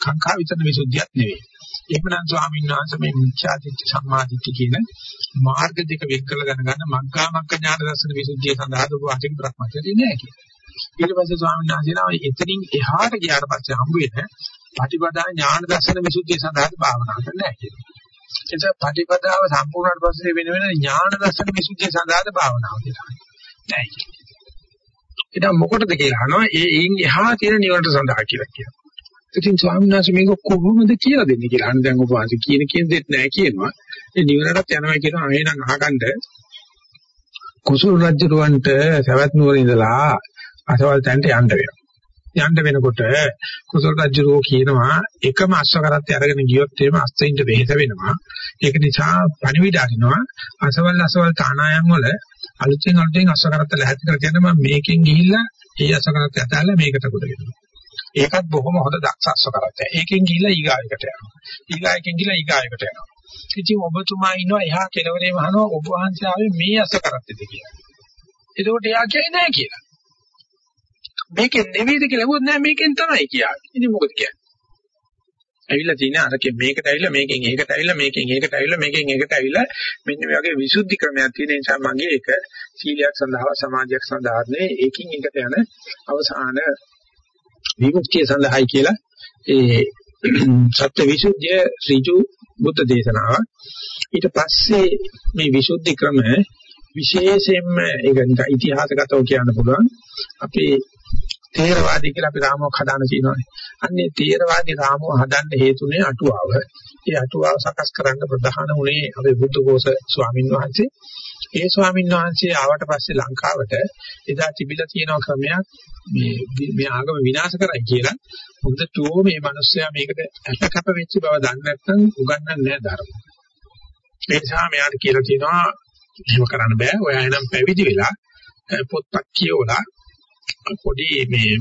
කාංකා විතරන විසුද්ධියක් නෙවෙයි. එහෙමනම් ස්වාමීන් වහන්සේ මේ මිච්ඡාදිත්‍ය සම්මාදිත්‍ය කියන මාර්ග දෙක වෙන් කරලා දැනගන්න මග්ගා මග්ග ඥාන දර්ශන විසුද්ධිය සඳහා දුවාටික බ්‍රහ්මචර්යය නෑ කියලා. ඊට පස්සේ ස්වාමීන් වහන්සේලා එතනින් එහාට ගියාට පස්සේ හම්බ වෙන පටිපදා ඥාන දර්ශන විසුද්ධිය සඳහා භාවනා කරන්න හැකියි. එතකොට පටිපදාව සම්පූර්ණවට පස්සේ වෙන වෙන ඥාන දර්ශන විසුද්ධිය සඳහාද භාවනාව කියලා. නෑ ඒක මොකටද කියලා අහනවා ඒ එයින් එහා තියෙන නිවනට සඳහා කියලා කියනවා. ඉතින් ස්වාමීන් වහන්සේ මේක කොහොමද කියලා දෙන්නේ කියලා අහන දැන් ඔබ වහන්සේ කියන කියන දෙයක් නෑ කියනවා. ඒ නිවනටත් යනවා කියනවා එහෙනම් අහගන්න කුසල රජුරවන්ට සවැත් නුවර ඉඳලා අසවල් තැනට යන්න වෙනවා. යන්න වෙනකොට කුසල රජුරෝ කියනවා එකම අශ්වකරත්තේ අරගෙන ගියොත් එහෙම අස්තෙන්ට වෙහෙස වෙනවා. ඒක නිසා පණිවිඩ අරිනවා අසවල් අසවල් තානායම් වල අලුතෙන් අලුතෙන් අශ්වකරත්ත ලැහැත් කර කියන මම මේකෙන් ගිහිල්ලා ඒ අශ්වකරත්ත ඇතැල්ලා මේකට කොට වෙනවා. ඒකත් බොහොම හොඳ දක්ෂ අශ්වකරත්තය. ඒකෙන් ගිහිල්ලා ඊගායකට යනවා. ඊගායකින් ගිහිල්ලා ඊගායකට යනවා. ඉතින් ඔබතුමා ඉන්නවා එහා කෙළවරේ මහනවා ඔබ වහන්සේ ආවේ මේ අශ්වකරත්තේද කියලා. එතකොට එයා කියන්නේ නැහැ කියලා. මේකෙන් නෙවෙයිද කියලා හුවොත් නෑ මේකෙන් තමයි කියන්නේ. ඉතින් මොකද කියන්නේ? ඇවිල්ලා තියෙන අරකින් මේකට ඇවිල්ලා මේකෙන් ඒකට ඇවිල්ලා මේකෙන් ඒකට ඇවිල්ලා මේකෙන් ඒකට ඇවිල්ලා මෙන්න මේ වගේ විසුද්ධි ක්‍රමයක් තියෙන නිසා මගේ ඒක සීලයක් සඳහා සමාජයක් සඳහා නෙවෙයි ඒකින් එකට යන අවසාන විමුක්තිය සඳහායි කියලා ඒ සත්‍ය විසුද්ධිය ඍජු බුද්ධ දේශනාව ඊට පස්සේ මේ විසුද්ධි ක්‍රම විශේෂයෙන්ම ඒක නිකන් ඉතිහාසගතව කියන්න පුළුවන් අපේ තේරවාදී කියලා අපි රාමුවක් හදාන තියෙනවානේ. අන්නේ තේරවාදී රාමුව හදන්න හේතුනේ අටුවාව. ඒ අටුවාව සකස් කරන්න ප්‍රධාන උනේ අපේ බුද්ධඝෝෂ ස්වාමින් වහන්සේ. ඒ ස්වාමින් වහන්සේ ආවට පස්සේ ලංකාවට එදා තිබිලා තියෙන ක්‍රමයක් මේ මේ ආගම විනාශ කරයි කියලා හොඳටෝ මේ මිනිස්සයා මේකට ඇටකප වෙච්ච බව දන්නේ නැත්නම් උගන්වන්නේ නැහැ ධර්ම. ඒ නිසා මෙයාට කියලා තියෙනවා එහෙම කරන්න බෑ. ඔයා එනම් පැවිදි වෙලා පොත්පත් කියවලා පොඩි මේ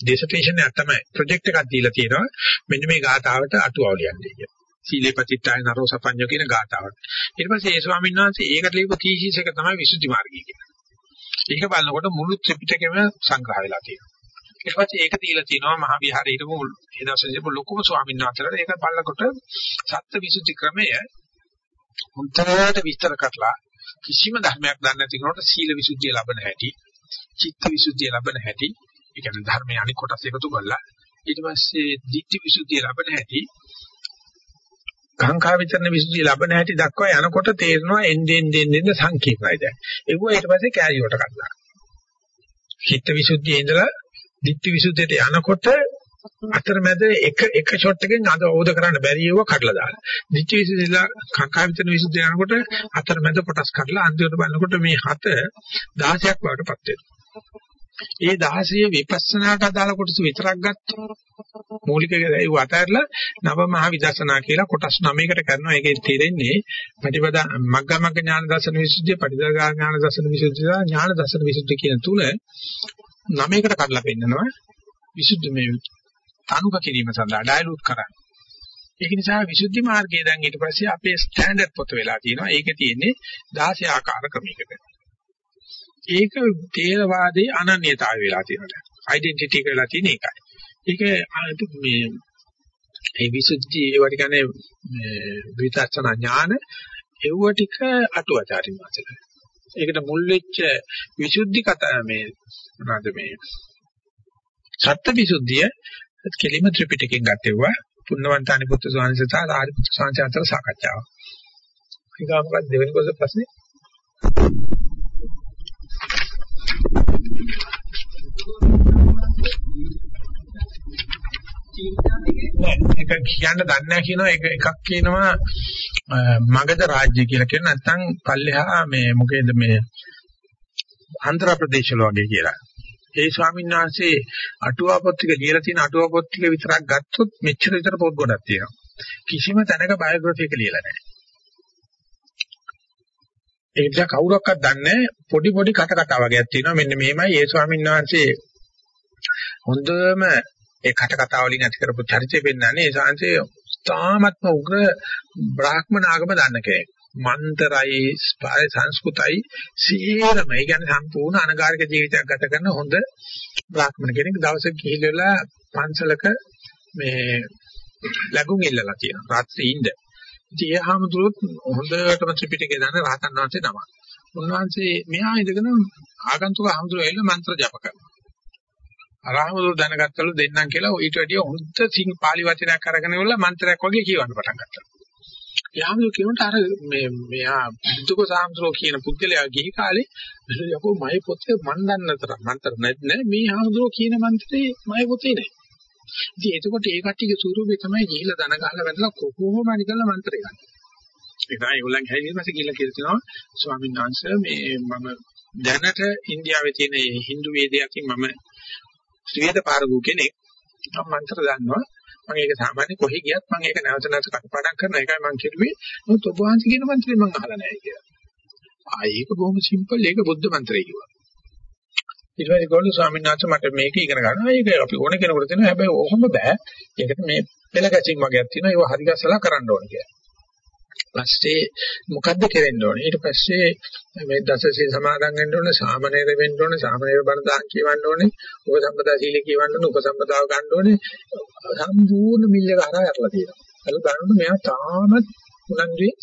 ඩිසර්ටේෂන් එක තමයි ප්‍රොජෙක්ට් එකක් දීලා තියෙනවා මෙන්න මේ ගාතාවට අටුවාව ලියන්නේ කියලා. සීලේ පතිත්තාය නරෝ සපඤ්ඤෝ කියන ගාතාවට. ඊට පස්සේ ඒ ස්වාමීන් වහන්සේ ඒකට ලියපු තීසීස් එක තමයි විසුද්ධි මාර්ගය කියන්නේ. ඒක බලනකොට මුළු ත්‍රිපිටකෙම සංග්‍රහ වෙලා තියෙනවා. ඊට පස්සේ ඒක දීලා තියෙනවා මහා විහාරයේ හිටපු ඒ දවස්වල හිටපු ලොකුම ස්වාමීන් වහන්සේලාට ඒක බලනකොට සත්‍ය විසුද්ධි ක්‍රමය උන්තරයට විස්තර කරලා කිසිම ධර්මයක් දන්නේ නැති කෙනෙකුට සීල විසුද්ධිය ලබන හැටි චිත්ත විසුද්ධිය ලබන හැටි, ඒ කියන්නේ ධර්මයේ අනිත් කොටස් එකතු කරලා ඊට පස්සේ ditthi විසුද්ධිය ලබන හැටි, කාංකා විතරන විසුද්ධිය ලබන හැටි දක්වා යනකොට තේරෙනවා එන්නේ එන්නේ සංකීර්ණයි දැන්. ඒව ඊට පස්සේ කැරියට ගන්නවා. චිත්ත විසුද්ධියේ ඉඳලා ditthi විසුද්ධියට යනකොට අතරමැද එක එක ෂොට් එකෙන් අද අවබෝධ කරන්න බැරි ඒවා කඩලා දාලා. ditthi විසුද්ධියලා කාංකා විතරන විසුද්ධිය යනකොට අතරමැද කොටස් කඩලා අන්තිමට බලනකොට මේ හත 16ක් වඩටපත් වෙනවා. ඒ 16 විපස්සනාට අදාළ කොටස විතරක් ගත්තොත් මූලික ඒ අතහැරලා නව මහ විදර්ශනා කියලා කොටස් 9කට කරනවා. ඒකේ තේරෙන්නේ ප්‍රතිපදා මග්ගමග්ග ඥාන දර්ශන විසුද්ධිය, පටිදාගා ඥාන දර්ශන විසුද්ධිය, ඥාන දර්ශන විසුද්ධිය කියන තුන 9කට කඩලා පෙන්නනවා. විසුද්ධි මේ තනුක කිරීම සඳහා ඩයලූට් කරන්නේ. ඒක නිසා විසුද්ධි මාර්ගයේ දැන් ඊට පස්සේ අපේ ස්ටෑන්ඩඩ් පොත වෙලා තියෙනවා. ඒකේ තියෙන්නේ 16 ආකාර ක්‍රමයකට. ඒක තේරවාදයේ අනන්‍යතාවය වෙලා තියෙනවා. ඩෙන්ටිටි එක වෙලා තියෙන එකයි. ඒක මේ ඒ විසුද්ධි ඒවට කියන්නේ විචක්ෂණ ඥාන ඒව ටික අටුවාචාරින් වාසල. ඒකට මුල් වෙච්ච විසුද්ධි කතා මේ මොනවද මේ සත්‍ය විසුද්ධිය කෙලිම ත්‍රිපිටකයෙන් ගත්තේවා පුන්නවන්තානි පුත්තු ස්වාමීන් වහන්සේ සහ ආරිපුත්තු ස්වාමීන් අතර සාකච්ඡාවක්. ඊගා මොකක්ද දෙවෙනි කොටස ප්‍රශ්නේ? ඒක කියන්න දන්නේ නැහැ කියනවා ඒක එකක් කියනවා මගධ රාජ්‍ය කියලා කියන නැත්නම් පල්ලෙහා මේ මොකේද මේ ආන්ධ්‍ර ප්‍රදේශවල වගේ කියලා. ඒ ස්වාමීන් වහන්සේ අටුවා පොත් ටික ලියලා තියෙන අටුවා පොත් ටික විතරක් ගත්තොත් මෙච්චර විතර පොත් ගොඩක් තියෙනවා. කිසිම තැනක බයෝග්‍රැෆි එක ලියලා නැහැ. ඒ නිසා කවුරක්වත් දන්නේ පොඩි පොඩි කට කතා වගේක් තියෙනවා. මෙන්න මෙහෙමයි ඒ ස්වාමීන් වහන්සේ හොඳම ඒ කට කතා වලින් ඇති කරපු චරිතය පෙන්වන්නේ ඒ ශාන්සේ තාමත්ම උග්‍ර බ්‍රාහ්මණ ආගම දන්න කෙනෙක්. මන්තරයි සංස්කෘතයි සියරම ඒ කියන්නේ සම්පූර්ණ අනගාരിക ජීවිතයක් ගත කරන හොඳ බ්‍රාහ්මණ කෙනෙක් දවසක ගිහිල්ලා පන්සලක මේ ලැබුම් ඉල්ලලා තියෙනවා රාත්‍රියේ ඉඳ. ඉතින් ඒ හැමදෙරුත් හොඳටම ත්‍රිපිටකය දන්න රහතන් වහන්සේ තමයි. උන්වහන්සේ මෙහා ඉඳගෙන ආගන්තුක හැමදෙරුව එල්ල මන්ත්‍ර ජප කරනවා. අරහමදු දැනගත්තලු දෙන්නම් කියලා ඊට වැඩිය හොඳ සිං පාලි වචනයක් අරගෙන ඉවරලා මන්ත්‍රයක් වගේ කියවන්න පටන් ගත්තා. යාමු කියනට අර මේ මෙයා බුදුක සාම්සරෝ කියන පුද්ගලයා ගිහි කාලේ යකෝ මයි පොතේ මන් දන්නතර මන්ත්‍ර නැත්නම් මේ හාමුදුරෝ කියන මන්ත්‍රේ මයි පොතේ නෑ. ඉතින් එතකොට ඒ කට්ටියගේ ස්වරූපේ තමයි ගිහිලා දන ගහලා වැටලා කොහොම හරි කරලා මන්ත්‍රය ගන්න. ඒකයි ඒගොල්ලන් හැදීම පස්සේ ගිහිල්ලා කියලා තිනවා ස්වාමීන් වහන්සේ මේ මම දැනට ඉන්දියාවේ තියෙන හින්දු වේදයකින් මම ත්‍රිවේද පාරගු කෙනෙක්. මම මන්ත්‍ර දන්නවා. මම ඒක සාමාන්‍ය කොහෙ ගියත් මම ඒක නැවත නැවත කටපාඩම් කරන එකයි මම කිව්වේ. මොකද ඔබ වහන්සේ කියන මන්ත්‍රය මම අහලා නැහැ කියලා. ආ ඒක බොහොම සිම්පල් ඒක බුද්ධ මන්ත්‍රය කිව්වා. ඊට පස්සේ ගෝලු ස්වාමීන් වහන්සේ මට මේක ඉගෙන ගන්නවා. ඒක අපි ඕන කෙනෙකුට දෙනවා. හැබැයි ඔහොම බෑ. ඒකට මේ පෙළ ගැචින් වගේක් තියෙනවා. ඒව හරි ගස්සලා කරන්න ඕන කියලා. පස්සේ මොකද්ද කෙරෙන්න ඕනේ? ඊට පස්සේ මේ දසසේ සමාදන් වෙන්න ඕනේ සාමනීර වෙන්න ඕනේ සාමනීර බණදාන් කියවන්න ඕනේ උපසම්පදා සීල කියවන්න ඕනේ උපසම්පදාව ගන්න ඕනේ. සම්පූර්ණ මිල්ල ගහලා යටලා තියෙනවා. ඒක බලන්න මෙයා තාමත් උනන්දුවේ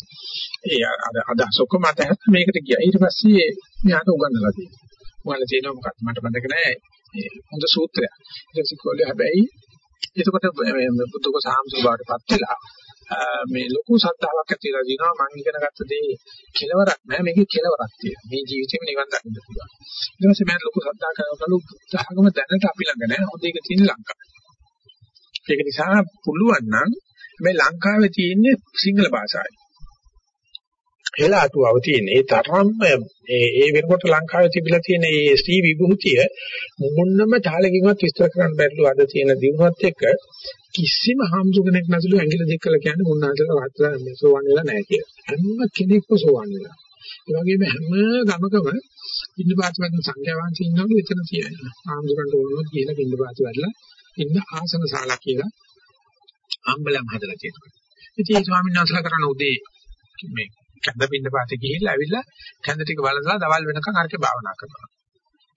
ඒ අදහස් ඔක්කොම අතහැර මේකට ගියා. ඊට පස්සේ මෙයාට උගන්වලා තියෙනවා. උගන්වලා තියෙනවා මොකක්ද? මට මතක නැහැ හොඳ සූත්‍රයක්. ඊට පස්සේ කොල්ලේ හැබැයි එතකොට බුදුක සාම්සු බාටපත් වෙලා මේ ලොකු සත්‍තාවක් ඇතිලා දිනවා. මම ඉගෙන ගත්ත දේ කෙලවරක් නෑ. මේකේ කෙලවරක් තියෙනවා. මේ ජීවිතේම නිවන් දකින්න පුළුවන්. ඊට පස්සේ මම ලොකු සත්‍තා කරනකලු උත්සාහකම දැනට අපි ළඟ නෑ. හොඳ එක තියෙන ලංකාවේ. ඒක නිසා පුළුවන් නම් මේ ලංකාවේ තියෙන්නේ සිංහල භාෂාවයි එලා අටුවව තියෙන ඒ තරම්ම ඒ ඒ වෙනකොට ලංකාවේ තිබිලා තියෙන ඒ ශ්‍රී විභූතිය මොන්නම තාලකින්වත් විස්තර කරන්න බැරිලු අද තියෙන දිනුවත් එක්ක කිසිම හාමුදුර කෙනෙක් නැතුළු ඇඟිලි දෙක කළ කියන්නේ මොන්නාන්සලා වාත්ලා මේ සෝවන් වෙලා නැහැ කියලා. හැම කෙනෙක්ම සෝවන් වෙලා. ඒ වගේම හැම ගමකම ඉන්න පාත්වල සංඛ්‍යා වංශ ඉන්නවලු එතන තියෙනවා. හාමුදුරන්ට ඕනොත් කියලා ඉන්න පාත් වැඩලා ඉන්න ආසන ශාලා කියලා අම්බලම් හදලා තියෙනවා. ඉතින් ඒ ස්වාමීන් වහන්සේලා කරන උදේ මේ කැඳ පින්න පාතේ ගිහිල්ලා ඇවිල්ලා කැඳ ටික බලලා දවල් වෙනකන් අරකේ භාවනා කරනවා.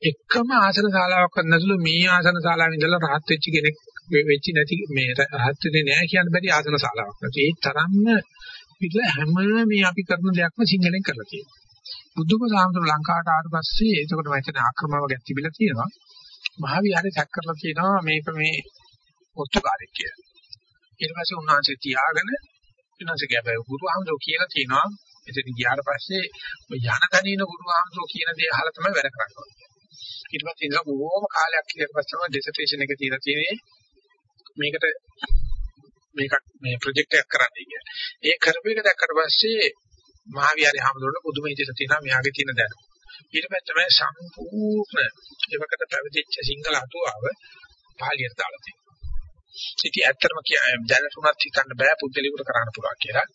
එකම ආසන ශාලාවක්වත් නැතුළු මේ ආසන ශාලාවේ ඉඳලා rahat වෙච්ච කෙනෙක් වෙච්ච නැති මේ rahat වෙන්නේ නැහැ කියන බැරි ආසන ශාලාවක් නැති. ඒ තරම්ම පිට හැම මේ අපි කරන දෙයක්ම සිංහලෙන් කරලා තියෙනවා. බුදුම සාමතුරු ලංකාවට ආවට පස්සේ එතකොට මම හිතන්නේ ආක්‍රමණ වගේ තිබිලා තියෙනවා. මහවිහාරේ සැක කරලා තියෙනවා මේක මේ පොත්තුකාරයෙක් කියලා. ඊට පස්සේ උන්වහන්සේ තියාගෙන ඊනන්සේගේ හැබැයි ගුරුහාමුදුරු කියලා තියෙනවා එතන ගියාට පස්සේ යන තනින ගුරුහාමුදුරු කියන දේ අහලා තමයි වැඩ කරන්නේ. ඊට පස්සේ ඉඳලා බොහෝම කාලයක් ඊට පස්සේ තමයි ඩිසර්ටේෂන් එක තියලා තියෙන්නේ මේකට මේක මේ ප්‍රොජෙක්ට් එකක් කරන්න කියන්නේ. ඒ කරපු එක දැක්කට පස්සේ මහාවිහාරයේ හැමදෙරෝම පුදුම හිතෙලා තියෙනවා මෙයාගේ තියෙන දැනුම. ඊට පස්සේ තමයි සම්පූර්ණ ඒවකට පැවිදිච්ච සිංහල අටුවාව පාලියට දාලා තියෙනවා. ඉතින් ඇත්තටම කියන්නේ දැනට උනත් හිතන්න බෑ පුද්ගලිකුට කරන්න පුළුවන් කියලා.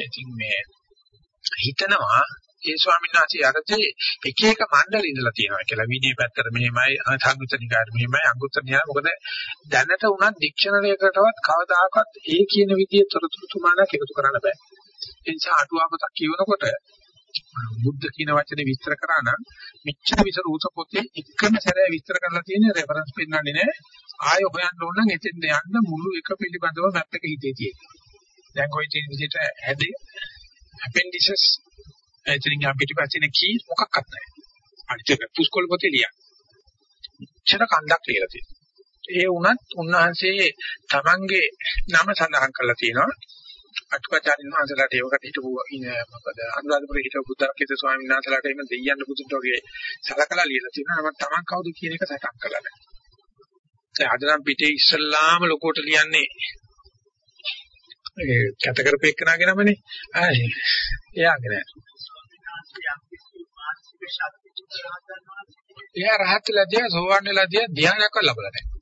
ඉතින් මේ හිතනවා ඒ ස්වාමීන් වහන්සේ අරදී එක එක මණ්ඩල ඉඳලා තියෙනවා කියලා. විනය පැත්තට මෙහෙමයි, සංගුත්තර නිකායට මෙහෙමයි, අංගුත්තර නිකාය මොකද දැනට උනත් ඩික්ෂනරි එකකටවත් කවදාකවත් ඒ කියන විදිහේ තොරතුරු තුමාණක් එකතු කරන්න බෑ. ඒ නිසා අටුවාපතක් කියවනකොට බුද්ධ කියන වචනේ විස්තර කරා නම් මෙච්චර විතර උස පොතේ එකම සැරේ විස්තර කරලා තියෙන රෙෆරන්ස් පෙන්නන්නේ නැහැ. ආය හොයන්න ඕන නම් එතෙන් යන්න මුළු එක පිළිබඳව මැප් එක හිතේ තියෙනවා. දැන් කොයි තියෙන විදිහට ඇදේ appendixes එතනින් eh, පිටිපස්සේ කී මොකක්වත් නැහැ. අනිත් එක පුස්කොළ පොතේ ලියන. මෙච්චර කන්දක් ලියලා තියෙනවා. ඒ වුණත් උන්වහන්සේ තමන්ගේ නම සඳහන් කරලා තියෙනවා. අටුවාචාරින් වහන්සේලාට ඒවකට හිටපු මොකද අනුරාධපුරේ හිටපු බුද්ධාකිත ස්වාමීන් වහන්සේලාට එහෙම දෙයයන් බුදුන්ට වගේ සලකලා ලියලා තියෙනවා. නමුත් තමන් කවුද කියන එක සටහන් කරලා නැහැ. දැන් අද නම් පිටේ ඉස්සල්ලාම ලොකෝට ලියන්නේ ඒ කැත කරපේකනාගේ නමනේ. ආ එයාගේ නෑ. එයා රහත් වෙලාදී සෝවන් වෙලාදී ධ්‍යානයක් ලැබලා නැහැ.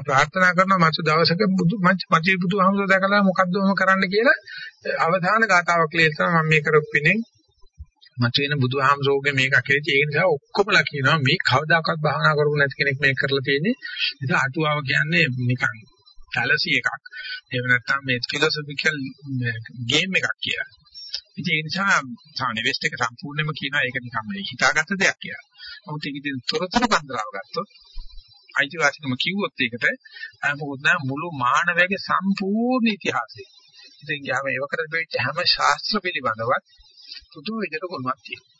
ප්‍රාර්ථනා කරන මච දවසක බුදු මච බුදුහාමුදුර දැකලා මොකද්ද ඔහොම කරන්න කියලා අවධාන ගාතාවක් ලියලා මම මේ කරපිනේ මත වෙන බුදුහාමුදුරෝගේ මේක කියලා ඒ නිසා ඔක්කොමලා කියනවා මේ කවදාකවත් භාවනා කරපු නැති කෙනෙක් මේක කරලා තියෙන්නේ. ඉතින් අටුවාව කියන්නේ නිකන් ෆැලසි එකක්. එහෙම නැත්නම් මේ ෆිලොසොෆිකල් ගේම් එකක් කියලා. ඉතින් ඒ නිසා සාමාන්‍ය වෙස්ට් එක සම්පූර්ණයෙන්ම කියනවා ඒක නිකන් මේ හිතාගත්ත දෙයක් කියලා. නමුත් ඒක ඉතින් තොරතුරු බඳරව ගත්තොත් අයිතිවාසිකම කිව්වොත් ඒකට මොකද නෑ මුළු මානවයාගේ සම්පූර්ණ ඉතිහාසය. ඉතින් යාම ඒවකට වෙච්ච හැම ශාස්ත්‍ර පිළිබඳවත් පුදුම විදිහට කොනක් තියෙනවා.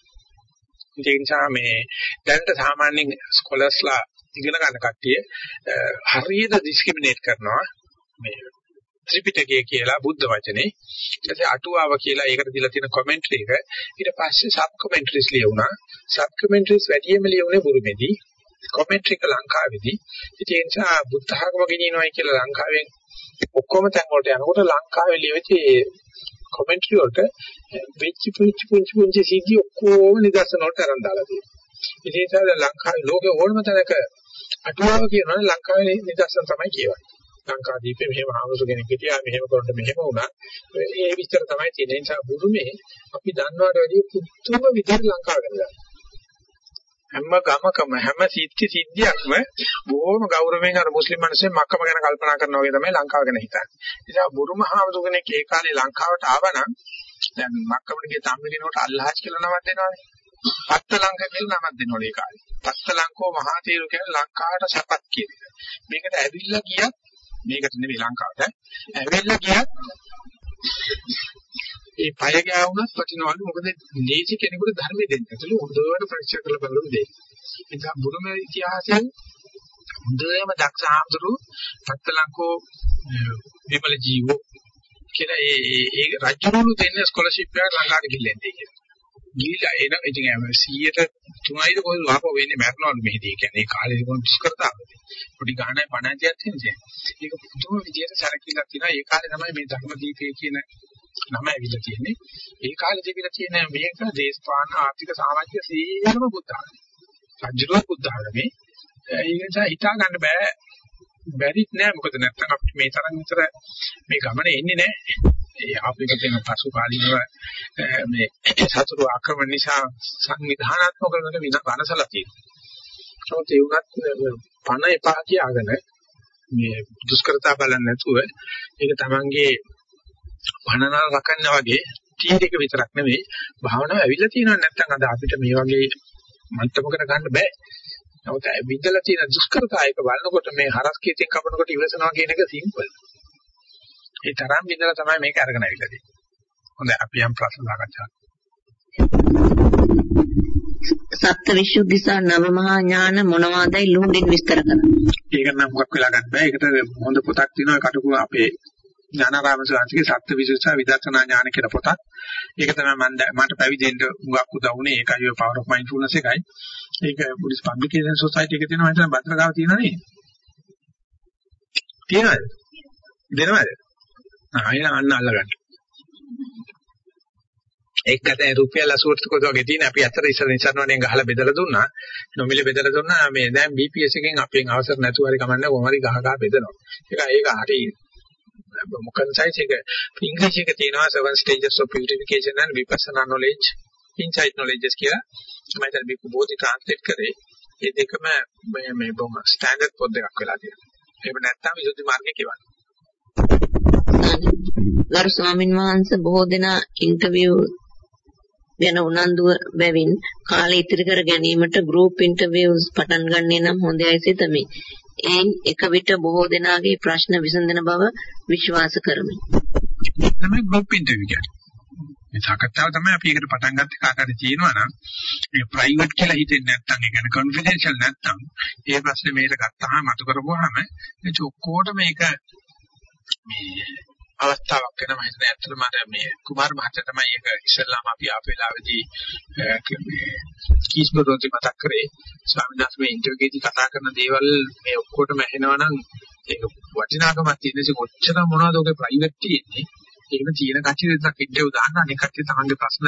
ඒ නිසා මේ දැනට සාමාන්‍යයෙන් ස්කෝලර්ස්ලා ඉගෙන ගන්න කට්ටිය හරියට ඩිස්ක්‍රිමිනේට් කරනවා මේ ත්‍රිපිටකය කියලා බුද්ධ වචනේ. ඊට පස්සේ අටුවාව කියලා ඒකට දීලා තියෙන කමෙන්ටරි එක. ඊට පස්සේ සබ් කමෙන්ටරිස් ලියුණා. සබ් කමෙන්ටරිස් වැඩියෙන්ම ලියුනේ බුරුමේදී. කමෙන්ටරි එක ලංකාවේදී. ඉතින් ඒ නිසා බුද්ධ ආගම ගෙනියනවායි කියලා ලංකාවෙන් ඔක්කොම තැන් වලට යනකොට ලංකාවේ ලියවිච්ච කමෙන්ටරි වලට වෙච්ච පුංචි පුංචි පුංචි සිද්ධි ඔක්කොම නිදර්ශන වලට අරන් දාලා තියෙනවා. ඉතින් ඒ නිසා ලංකාවේ ලෝකේ ඕනම තැනක අටුවාව කියනවනේ ලංකාවේ නිදර්ශන තමයි කියවන්නේ ලංකාදීපේ මෙහෙම ආවසු කෙනෙක් හිටියා මෙහෙම කරොත් මෙහෙම වුණා. ඒ විස්තර තමයි තියෙන නිසා බුදුමේ අපි දන්නවට වැඩිය පුදුම විදිහට ලංකාව ගැන හැම ගමකම හැම සිද්ධි සිද්ධියක්ම බොහොම ගෞරවයෙන් අර මුස්ලිම් මිනිස්සුන් මක්කම ගැන කල්පනා කරනවා වගේ තමයි ලංකාව ගැන හිතන්නේ. ඒ නිසා බුරුම හාමුදුර කෙනෙක් ඒ කාලේ ලංකාවට ආවනම් දැන් මක්කමට ගිය තම්බිනකොට අල්ලාහ් කියලා නමක් දෙනවනේ. පත්ත ලංක කියලා නමක් දෙනවනේ ඒ කාලේ. පත්ත ලංකෝ මහා තීරු කියන්නේ ලංකාවට සපත් කියන එක. මේකට ඇවිල්ලා ගියත් මේකට නෙවෙයි ලංකාවට. ඇවිල්ලා ගියත් ඒ පය ගෑවුනත් වටිනවලු මොකද ලේසි කෙනෙකුට ධර්මෙ දෙන්න. ඒතල හොඳට පරීක්ෂා කරලා බලමු දෙන්න. ඒ නිසා බුදුම ඉතිහාසයෙන් හොඳම දක්ෂ ආමතුරු පත්තලංකෝ විමල ජීවෝ කියලා ඒ ඒ රජුරුළු දෙන්න ස්කෝලර්ෂිප් එකක් ලංකාවට ගිහිල්ලා කියලා. ගිහිල්ලා එන ඉතින් 100ට 3යිද කොහෙද වාපව වෙන්නේ මැරනවලු මෙහිදී. කියන්නේ ඒ කාලේ තිබුණු දුෂ්කරතාවද. පොඩි ගානයි 50ක් තියෙනවා. ඒක පුදුම විදියට සැරකිල්ලක් තියෙනවා. ඒ කාලේ තමයි මේ ධර්මදීපේ කියන නම ඇවිල්ලා තියෙන්නේ. ඒ කාලේ තිබිලා තියෙන මේක දේශපාලන ආර්ථික සමාජික සියලුම බුද්ධ ආගම. රජුරුව බුද්ධ ආගමේ ඒක නිසා හිතා ගන්න බෑ. බැරිත් නෑ මොකද නැත්තම් අපිට මේ තරම් විතර මේ ගමනේ එන්නේ නෑ. ඒ ආපිට තියෙන පසු කාලිනව මේ සතුරු ආක්‍රමණ නිසා සංවිධානාත්මක වෙන වින වනසලා තියෙනවා. ඒත් ඒ වුණත් පණ එපා කියාගෙන මේ දුෂ්කරතා බලන්නේ නැතුව ඒක තමන්ගේ පණනල් රකන්න වගේ තීර එක විතරක් නෙවෙයි භාවනාව ඇවිල්ලා තියෙනවා නැත්නම් අද අපිට මේ වගේ මන්ත්‍රමකට ගන්න බෑ. නමුත් විදලා තියෙන දුෂ්කරතා එක බලනකොට මේ හරස් කීතෙන් කපනකොට ඉවසනවා කියන එක සිම්පල්. ඒ තරම් විදලා තමයි මේක අරගෙන ඇවිල්ලා තියෙන්නේ. හොඳයි අපි යම් ප්‍රශ්න සාකච්ඡා සත්ත්වවිසුද්ධි සහ නව මහා ඥාන මොනවාදයි ලුහුඬින් විස්තර කරන්න. ඒක නම් මොකක් වෙලා ගන්න බෑ. ඒකට හොඳ පොතක් තියෙනවා කටුක අපේ ඥානාරාම සාංශිකේ සත්ත්වවිසුද්ධි සහ විදර්ශනා ඥාන කියලා පොතක්. ඒක තමයි මම මට පැවිදෙන්න හුඟක් උදව් වුණේ. ඒකයි ඔය power of mindfulness එකයි. ඒක බුද්දිස් පබ්ලිකේෂන් සොසයිටි එකේ තියෙනවා මම හිතන බද්දරගාව තියෙනවා නේ. තියෙනවද? දෙනවද? ආ එන අන්න අල්ලගන්න. ඒකට රුපියල් 80කට කොට වගේ තියෙන අපි අතර ඉස්සර නිසරණවනේ ගහලා බෙදලා දුන්නා. නොමිල බෙදලා දුන්නා. මේ දැන් BPS එකෙන් අපෙන් අවසර නැතුව හරි කමන්නේ කොහොම හරි ගහ ගහ බෙදනවා. ඒක ඒක හරි මොකද සයිස් එක? ඉංග්‍රීසි එකේ තියෙනවා seven stages of purification and vipassana knowledge. Insight knowledges කියලා. මම හිතන්නේ මේක බෝධි ට්‍රාන්ස්ලේට් කරේ. ඒ දෙකම මේ මේ බොම ස්ටෑන්ඩඩ් පොත් දෙකක් වෙලා තියෙනවා. එහෙම නැත්නම් විසුද්ධි මාර්ගය කියවන්නේ ගරු ස්වාමින් වහන්සේ බොහෝ දෙනා ඉන්ටර්විව් ගැන උනන්දුව බැවින් කාලය ඉතිරි කර ගැනීමට ගෲප් ඉන්ටර්විව්ස් පටන් ගන්නේ නම් හොඳයි සිතමි. එයින් එක විට බොහෝ දෙනාගේ ප්‍රශ්න විසඳන බව විශ්වාස කරමි. තමයි ගෲප් ඉන්ටර්විව් කියන්නේ. මේ සාකච්ඡාව තමයි අපි ඒකට පටන් ගත්තේ කාට හරි තියෙනවා නම් ඒ ප්‍රයිවට් කියලා හිතෙන්නේ නැත්නම් ඒ කියන්නේ කොන්ෆිඩෙන්ෂල් නැත්නම් ඒ ප්‍රශ්නේ මේකට ගත්තාම අතු කරපුවාම ඒ ඔක්කොටම මේක මේ අවස්ථාවක් වෙන මම හිතන්නේ ඇත්තටම අර මේ කුමාර මහත්තයා තමයි ඒක ඉස්සෙල්ලාම අපි ආපු වෙලාවේදී මේ කීස්බරෝති මතක් කරේ. ස්වාමීන් වහන්සේ මේ ඉන්ටර්වියු එකේදී කතා කරන දේවල් මේ ඔක්කොටම ඇහෙනවා නම් ඒක වටිනාකමක් තියෙන නිසා කොච්චර මොනවද ඔගේ ප්‍රයිවට් තියෙන්නේ. එහෙම තියෙන කච්චි දෙයක් ඉන්ටර්වියු දාන්න අනික කච්චි තමන්ගේ ප්‍රශ්න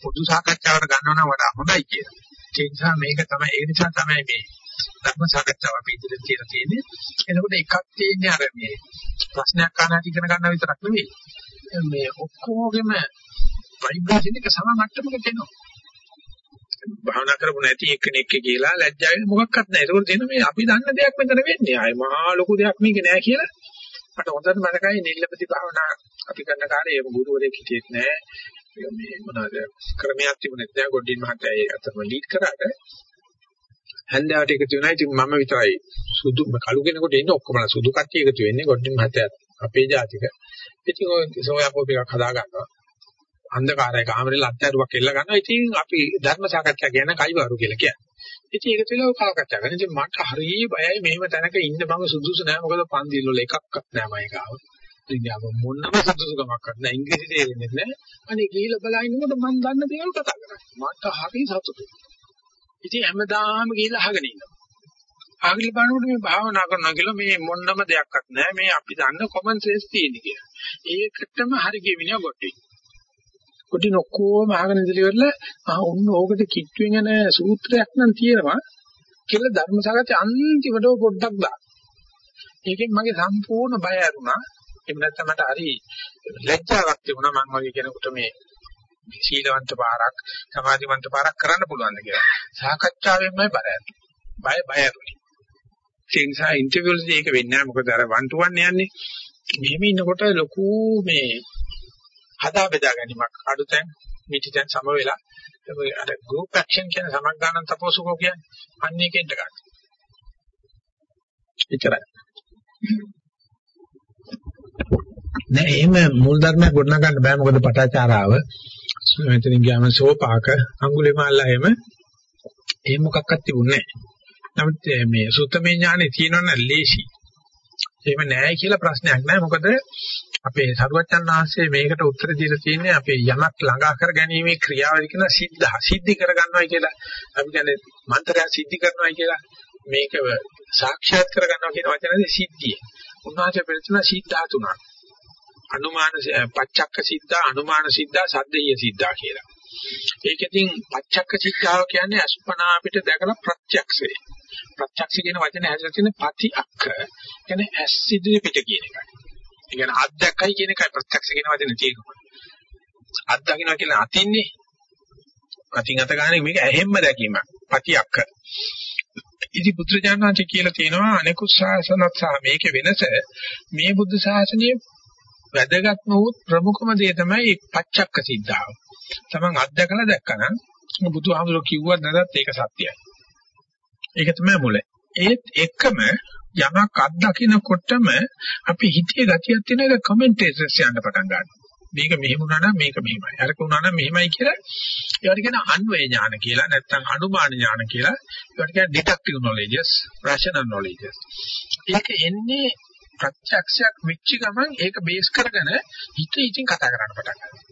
පොදු සාකච්ඡාවට ගන්නවා නම් වඩා හොඳයි කියලා. ඒ නිසා මේක තමයි ඒ නිසා තමයි මේ ධර්ම සාකච්ඡාව අපි ඉදිරියට තියලා තියෙන්නේ. එතකොට එකක් තියෙන්නේ අර මේ ප්‍රශ්නයක් අහලා ඉගෙන ගන්න විතරක් නෙවෙයි. මේ ඔක්කොගෙම ভাইබ්‍රේෂන් එක සම මට්ටමකට එනවා. භාවනා කරපු නැති එක්කෙනෙක් කියලා ලැජ්ජාවෙන් මොකක්වත් නැහැ. ඒකෝට තියෙන මේ අපි දන්න දෙයක් මෙතන වෙන්නේ. ආයේ මහා ලොකු දෙයක් මේක නෑ කියලා. මට හොඳට මතකයි නිල්ලපති භාවනා අපි කරන කාලේ ඒ ගුරුවරයෙක් හිටියෙත් නෑ. මේ මොනවාද ක්‍රමයක් තිබුණෙත් නෑ. ගොඩින් මහත්තයා ඒ අතරම ලීඩ් කරාට හැන්දාවට එකතු වෙනවා. ඉතින් මම විතරයි සුදු කළු කෙනෙකුට ඉන්නේ ඔක්කොම සුදු කට්ටිය එකතු වෙන්නේ ගොඩින් මහත්තයා අපේ ජාතික. ඉතින් ඔය සෝයා කෝප් එකක් හදා ගන්නවා. අන්ධකාරයක ආමරේ ලත්තරුවක් එල්ල ගන්නවා. ඉතින් අපි ධර්ම සාකච්ඡා කියන කයිවාරු කියලා කියන්නේ. ඉතින් ඒක තුළ කතා කරනවා. ඉතින් මට හරිය බයයි මෙහෙම තැනක ඉන්න මම සුදුසු නෑ. මොකද පන්දිල් වල එකක්වත් නෑ මම ගාව. ඉතින් ආව මොනම සතුටුකමක් නැහැ. ඉංග්‍රීසි තේරෙන්නේ නැහැ. අනේ ගිහිල්ලා බලනකොට මම දන්න දේවල් කතා කරන්නේ. මට හරි සතුටුයි. ඉතින් හැමදාම ගිහිල්ලා අහගෙන ඉන්නවා. අහගෙන බලනකොට මේ භාවනා කරනවා කියලා මේ මොන්නම දෙයක්වත් නැහැ. මේ අපි දන්න කොමන් සෙන්ස් තියෙන කියලා. ඒකටම හරි ගෙවිනිය කොටි. කොටි නොක්කෝම අහගෙන ඉඳලිවල ආ ඔන්න ඕකට කිට්ටුවෙන් යන සූත්‍රයක් නම් තියෙනවා කියලා ධර්ම සාකච්ඡා අන්තිමට පොඩ්ඩක් දාන්න. ඒකෙන් මගේ සම්පූර්ණ බය අරුණා. එහෙම නැත්නම් මට හරි ලැජ්ජාවක් තිබුණා මම වගේ කෙනෙකුට මේ සීලවන්ත පාරක් සමාධිවන්ත පාරක් කරන්න පුළුවන්ද කියලා. සාකච්ඡාවෙන්මයි බය ඇති. බය බය ඇති. ඒ නිසා ඉන්ටර්විව් වලදී ඒක වෙන්නේ නැහැ මොකද අර 1 to 1 යන්නේ. මෙහෙම ඉන්නකොට ලොකු මේ හදා බෙදා ගැනීමක් අඩුතෙන් මිටිතෙන් සම වෙලා අර ගෲප් ඇක්ෂන් කියන සමග්ගානන් තපෝසුකෝ කියන්නේ අන්න එකෙන්ද ගන්න. එච්චරයි. නෑ එහෙම මූල ධර්මයක් ගොඩනගා ගන්න බෑ මොකද පටාචාරාව මෙතනින් ගියාම සෝපාක අඟුලිමාල්ලා එහෙම ඒ මොකක්වත් තිබුණේ නෑ. නමුත් මේ සුත්තමේ ඥානෙ තියෙනවනම් ලේසි. එහෙම නෑ කියලා ප්‍රශ්නයක් නෑ මොකද අපේ සරුවච්චන් ආශ්‍රයේ මේකට උත්තර දීලා තියෙන්නේ අපේ යමක් ළඟා කර ගැනීමේ ක්‍රියාවලිය කියන සිද්ධ සිද්ධි කර ගන්නවා කියලා. අපි කියන්නේ මන්ත්‍රය සිද්ධි කරනවා කියලා මේක සාක්ෂාත් කර ගන්නවා කියන වචනේ සිද්ධිය. උන්වහන්සේ පෙරතුන සිද්ධා තුනක්. අනුමාන පච්චක්ක සිද්ධා අනුමාන සිද්ධා සද්දේය සිද්ධා කියලා. ඒකෙන් පච්චක්ක සිද්ධාව කියන්නේ අස්පනා අපිට දැකලා ප්‍රත්‍යක්ෂේ. ප්‍රත්‍යක්ෂ කියන වචනේ හැදලා තියෙන පති අක්ක. කියන්නේ ඇස් ඉදිරි පිට කියන එකයි. ඒ කියන්නේ අත්දැකයි කියන එකයි ප්‍රත්‍යක්ෂ කියන වචනේ තියෙනවා. අත් දකින්න කියන අතින්නේ අතින් අත ගන්න මේක ඇහෙම්ම දැකීමක්. පති අක්ක. ඉදි පුත්‍රජානනාංශ කියලා තියෙනවා අනිකුත් ශාසනත් සහ මේකේ වෙනස මේ බුද්ධ ශාසනයේ වැදගත්ම වූ ප්‍රමුඛම දේ තමයි පච්චක්ක සිද්ධාව. තමන් අත්දකලා දැක්කනම් බුදුහාමුදුරුවෝ කිව්වත් නැදත් ඒක සත්‍යයි. ඒක තමයි මුල. ඒත් එකම යමක් අත්දකින්නකොටම අපි හිතේ ගතියක් තියෙන එක කමෙන්ටේටර්ස් යන්න පටන් ගන්නවා. මේක මෙහෙම වුණා නම් මේක මෙහෙමයි. අරක වුණා නම් මෙහෙමයි කියලා ඒවට කියන අන්වය ඥාන කියලා නැත්නම් අනුමාන ඥාන කියලා. ඒවට කියන ඩිටක්ටිව් නොලෙජස්, රෂනල් නොලෙජස්. ඒක එන්නේ ප්‍රත්‍යක්ෂයක් වෙච්ච ගමන් ඒක බේස් කරගෙන හිත ඉතින් කතා කරන්න පටන් ගන්නවා.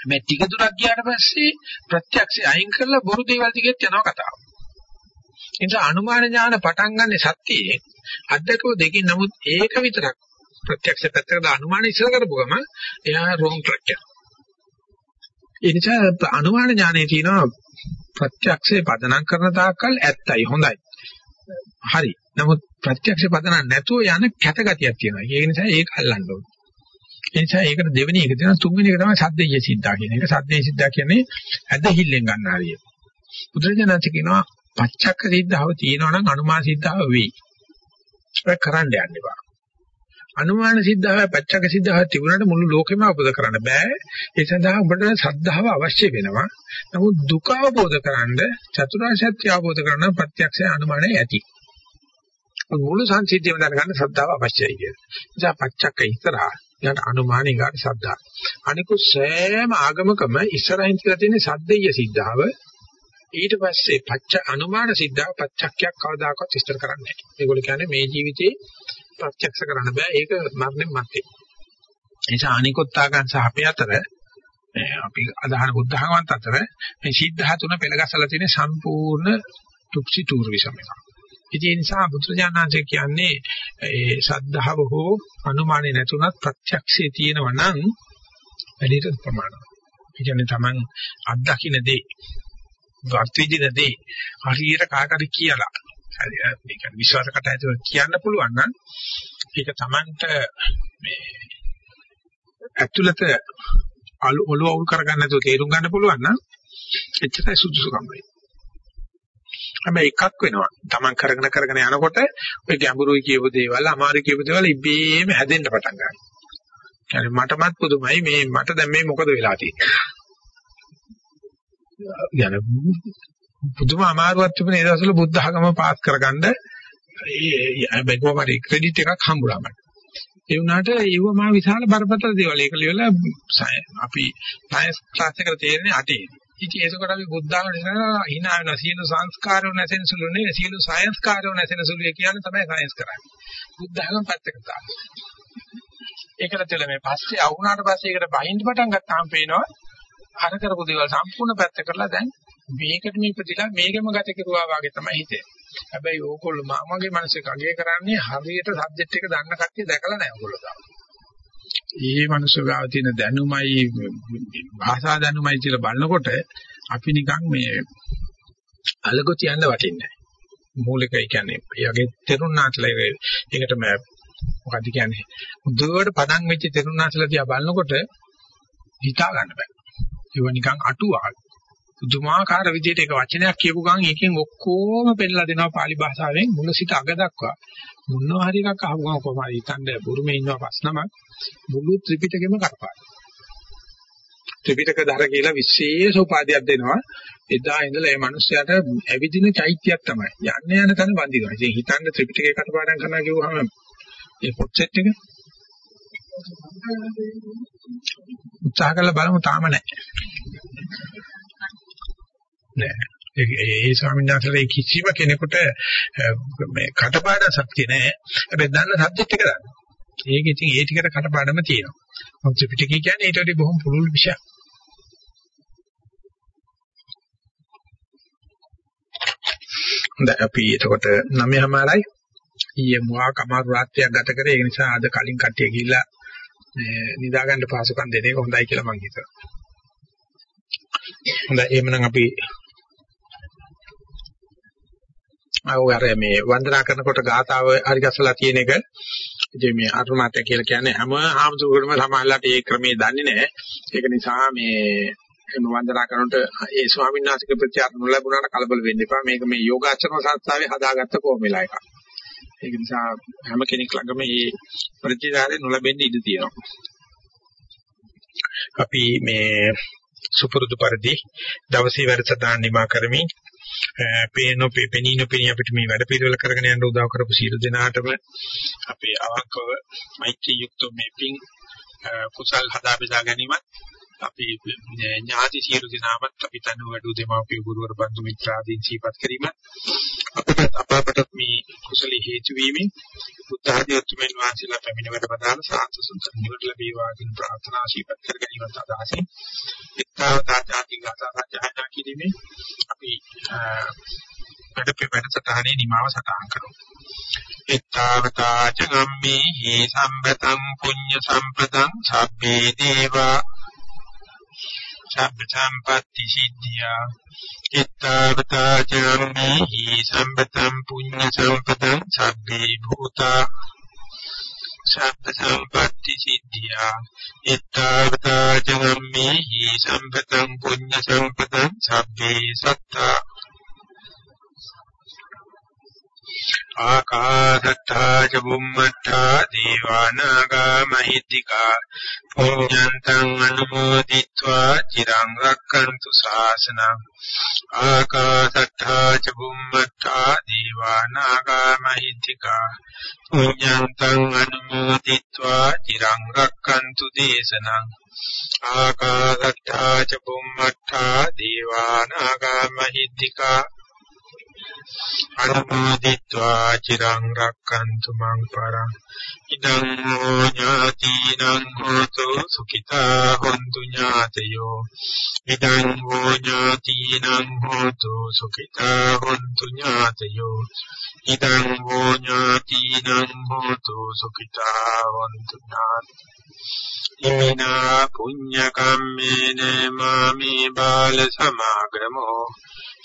මේ ටික දුරක් ගියාට පස්සේ ප්‍රත්‍යක්ෂය අයින් කරලා බොරු දේවල් දිගෙත් යනවා කතාව. ඒ නිසා අනුමාන ඥාන පටන් ගන්න සත්‍යයේ අද්දකෝ දෙකින් නමුත් ඒක විතරක් ප්‍රත්‍යක්ෂ පැත්තකට අනුමාන ඉස්සර කරපුවම එයා රෝන් ට්‍රැක් යනවා. ඒ නිසා අනුමාන ඥානයේ තියෙනවා ප්‍රත්‍යක්ෂේ පදනම් කරන තාක්කල් ඇත්තයි හොඳයි. හරි. නමුත් ප්‍රත්‍යක්ෂ පදනම් නැතුව යන කැතගතියක් තියෙනවා. ඒ නිසා ඒක අල්ලන්න ඕනේ. ඒ නිසා ඒකට දෙවෙනි එක තියෙනවා තුන්වෙනි එක තමයි සද්දේය සිද්ධා කියන එක. සද්දේය සිද්ධා කියන්නේ ඇදහිල්ලෙන් ගන්න හරිය. බුදුරජාණන් කියනවා පච්චක්ක සිද්ධාව තියෙනවා නම් අනුමාන සිද්ධාව වෙයි. ඒක කරන්න යන්න එපා. අනුමාන සිද්ධාව පච්චක සිද්ධාව තිබුණාට මුළු ලෝකෙම අවබෝධ කරන්න බෑ. ඒ සඳහා උඹට ශ්‍රද්ධාව අවශ්‍ය වෙනවා. නමුත් දුක අවබෝධ කරන්න චතුරාර්ය සත්‍ය අවබෝධ කරන්න ප්‍රත්‍යක්ෂ අනුමානය ඇති. මුළු සංසිද්ධියම දැනගන්න ශ්‍රද්ධාව අවශ්‍යයි කියලා. නිසා පච්චක ඉතරා ඊට අනුමානික ශ්‍රද්ධා. අනිකුත් සෑම ආගමකම ඉස්සරහින් තියලා තියෙන සද්දේය සිද්ධාව ඊට පස්සේ පච්ච අනුමාන සිද්ධාව පච්චක්යක් කවදාකවත් විස්තර කරන්නේ නැහැ. ඒගොල්ලෝ කියන්නේ මේ ජීවිතේ ප්‍රත්‍යක්ෂ කරන්න බෑ. ඒක මරණයෙන් මත්තේ. ඒ නිසා අනිකොත් ආගම් සහ අපේ අතර අපි අදහන බුද්ධ ධර්මවත් අතර මේ සිද්ධා තුන පෙළගසලා තියෙන සම්පූර්ණ තුක්සි තූර විසම එක. ඒ නිසා බුදුරජාණන්සේ කියන්නේ ඒ සද්ධාව හෝ අනුමානේ නැතුණත් ප්‍රත්‍යක්ෂයේ තියෙනවා නම් වැඩිට ප්‍රමාණවත්. ඒ කියන්නේ Taman අත්දකින්න දේ වර්ත්විදින දේ හරියට කාටද කියලා හරි මේක විශ්වාසකට ඇතුව කියන්න පුළුවන් නම් ඒක Tamanට මේ ඇතුළත ඔළුව අවුල් කරගන්න නැතුව තේරුම් ගන්න පුළුවන් නම් එච්චරයි සුදුසුකම් වෙන්නේ. හැබැයි එකක් වෙනවා. Taman කරගෙන කරගෙන යනකොට ඔය ගැඹුරුයි කියපු දේවල්, අමාරු කියපු දේවල් ඉබේම හැදෙන්න පටන් ගන්නවා. يعني මටමත් පුදුමයි මේ මට දැන් මේ මොකද වෙලා තියෙන්නේ. يعني පුදුම අමාරුවක් තිබුණේ ඒ දවස්වල බුද්ධ ධර්ම පාස් කරගන්න ඒ බෙගෝමරි ක්‍රෙඩිට් එකක් හම්බුණා මට. ඒ වුණාට ඒව මා විශාල බරපතල දේවල්. ඒක ලියලා අපි සයන්ස් ක්ලාස් එකට තේරෙන්නේ අටේ. ඉතින් ඒකකොට අපි බුද්ධ ධර්ම නිසා hina වෙන සියලු සංස්කාරෝ නැසෙන සුළු නෙවෙයි සියලු සංස්කාරෝ නැසෙන සුළු කියන්නේ තමයි සයන්ස් කරන්නේ. බුද්ධ ධර්ම පැත්තකට දාන්න. ඒකට තෙල මේ පස්සේ අවුනාට පස්සේ ඒකට බහින්න පටන් ගත්තාම පේනවා අර කරපු දේවල් සම්පූර්ණ පැත්ත කරලා දැන් මේකට මේ ඉපදිලා මේකම ගත කෙරුවා වගේ තමයි හිතේ. හැබැයි ඕගොල්ලෝ මමගේ මනසේ කගේ කරන්නේ හරියට සබ්ජෙක්ට් එක දන්න කට්ටිය දැකලා නැහැ ඕගොල්ලෝ තාම. ඒ මනුස්ස ගාව තියෙන දැනුමයි භාෂා දැනුමයි කියලා බලනකොට අපි නිකන් මේ අලගො තියන්න වටින්නේ නැහැ. මූලික ඒ කියන්නේ යගේ තෙරුණාටලා ඒකට මම මොකද්ද කියන්නේ මුදුවට පදන් වෙච්ච තෙරුණාටලා තියා බලනකොට හිතා ගන්න බෑ. ඒව නිකන් අටුවාල්. පුදුමාකාර විදිහට ඒක වචනයක් කියපු ගමන් ඒකෙන් ඔක්කොම පෙන්නලා දෙනවා pāli භාෂාවෙන් මුල සිට අග දක්වා. මොනවා හරි එකක් අහපු ගමන් කොහොමද හිතන්නේ බුරුමේ ඉන්නවා ප්‍රශ්නමක් මුළු ත්‍රිපිටකෙම කරපාන. ත්‍රිපිටක ධර කියලා විශේෂ උපාධියක් දෙනවා. එදා ඉඳලා මේ මිනිස්යාට ඇවිදින චෛත්‍යයක් තමයි. යන්න යන තැන වඳිනවා. ඉතින් හිතන්න ත්‍රිපිටකේ කටපාඩම් කරනවා කිව්වහම ඒ පොත් සෙට් එක උත්සාහ කරලා බලමු තාම නැහැ. නෑ. ඒ ස්වාමීන් වහන්සේලා කිසිම කෙනෙකුට මේ කටපාඩම් ශක්තිය නැහැ. හැබැයි දන්න සබ්ජෙක්ට් එක දන්න. ඒක ඉතින් ඒ ටිකට කටපාඩම තියෙනවා. මොකද ත්‍රිපිටකය කියන්නේ ඊට වඩා බොහොම පුළුල් විෂයක්. හොඳයි අපි එතකොට 9:00මාරයි ඊයේ මොහා කමාරු රාත්‍රියක් ගත කරේ ඒ නිසා අද කලින් කට්ටිය ගිහිල්ලා නිදා ගන්න පහසුකම් දෙන එක හොඳයි කියලා මම හිතනවා. හොඳයි එහෙනම් අපි ආවර මේ වන්දනා කරනකොට ගාතාව හරි ගස්සලා තියෙන එක ඉතින් මේ අරුණාත්‍ය කියලා කියන්නේ හැම ආමතුකටම සමාහලට ඒ ක්‍රමේ දන්නේ නැහැ. ඒක නිසා මේ එම වන්දනා කරනකොට ඒ ස්වාමීන් වහන්සේගේ ප්‍රතිචාර නොලැබුණාට කලබල වෙන්න එපා. මේක මේ යෝගාචරණ සංස්ථාවේ හදාගත්ත කොහොමලා එකක්. ඒක නිසා හැම කෙනෙක් ළඟම මේ ප්‍රතිචාරය නොලැබෙන්න ඉඩ තියෙනවා. අපි මේ සුපුරුදු පරිදි දවසේ වැඩසටහන නිමා කරමින් පේනෝ පෙනීනෝ පෙනී අපිට මේ වැඩ පිළිවෙල කරගෙන යන්න උදව් කරපු සියලු දෙනාටම අපේ අවංකව මෛත්‍රී යුක්ත මේ පිං කුසල් හදා බෙදා ගැනීමත් අපි ඥාති සියලු දෙනාමත් අපි තන වඩු දෙමාපිය ගුරුවර බන්දු මිත්‍රාදීන් සිහිපත් කිරීම අපට අපට මේ කුසල හේතු වීමෙන් බුද්ධ ආදී උතුම්යන් වහන්සේලා පැමිණ වැඩ පදාන සාන්ත සුන්දර නිවන ලැබේවා කියන ප්‍රාර්ථනා ශීපත් කර ගැනීමත් අදහසින් ඉත්තාවතාචාති ගාථා සජ්ජායනා කිරීමේ අපි වැඩ වැඩසටහනේ නිමාව සටහන් කරමු. ඉත්තාවතාච ගම්මේ හේ සම්බතං පුඤ්ඤ සම්පතං සබ්බේ දේවා සබ්බ සම්පatti සිද්ධියා ittavata jammehi සම්පතං පුඤ්ඤ සම්පතං සබ්බේ භූතා සබ්බ සම්පatti සිද්ධියා ittavata jammehi සම්පතං පුඤ්ඤ සම්පතං සබ්බේ සත්තා ආකාශත්තා ච බුම්මත්තා දීවානාගා මහිත්‍තිකා පුඤ්ඤන්තං අනුමෝදිත්වා චිරං රක්ඛන්තු ශාසනං ආකාශත්තා ච බුම්මත්තා දීවානාගා මහිත්‍තිකා පුඤ්ඤන්තං අනුමෝදිත්වා චිරං රක්ඛන්තු දේශනං ආකාශත්තා ච බුම්මත්තා දීවානාගා මහිත්‍තිකා අනුමෝදිत्वा චිරං රක්칸තු මං පරං. ඉදං ඥාතිනං හෝතු සුඛිතා හොන්තු ඥාතයෝ. ඉදං ඥාතිනං හෝතු සුඛිතා හොන්තු ඥාතයෝ. ඉදං ඥාතිනං හෝතු සුඛිතා හොන්තු ඥාතයෝ. ඉමිනා පුඤ්ඤ කම්මේන මාමේ බාල සමාගමෝ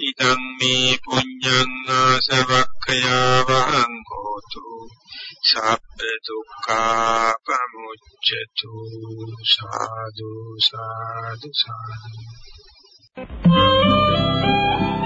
ඉදං මේ පුඤ්ඤං ආසවක්ඛයා වහං හෝතු සබ්බ දුක්ඛා පමුච්ඡතු සාදු සාදු සාදු Thank you.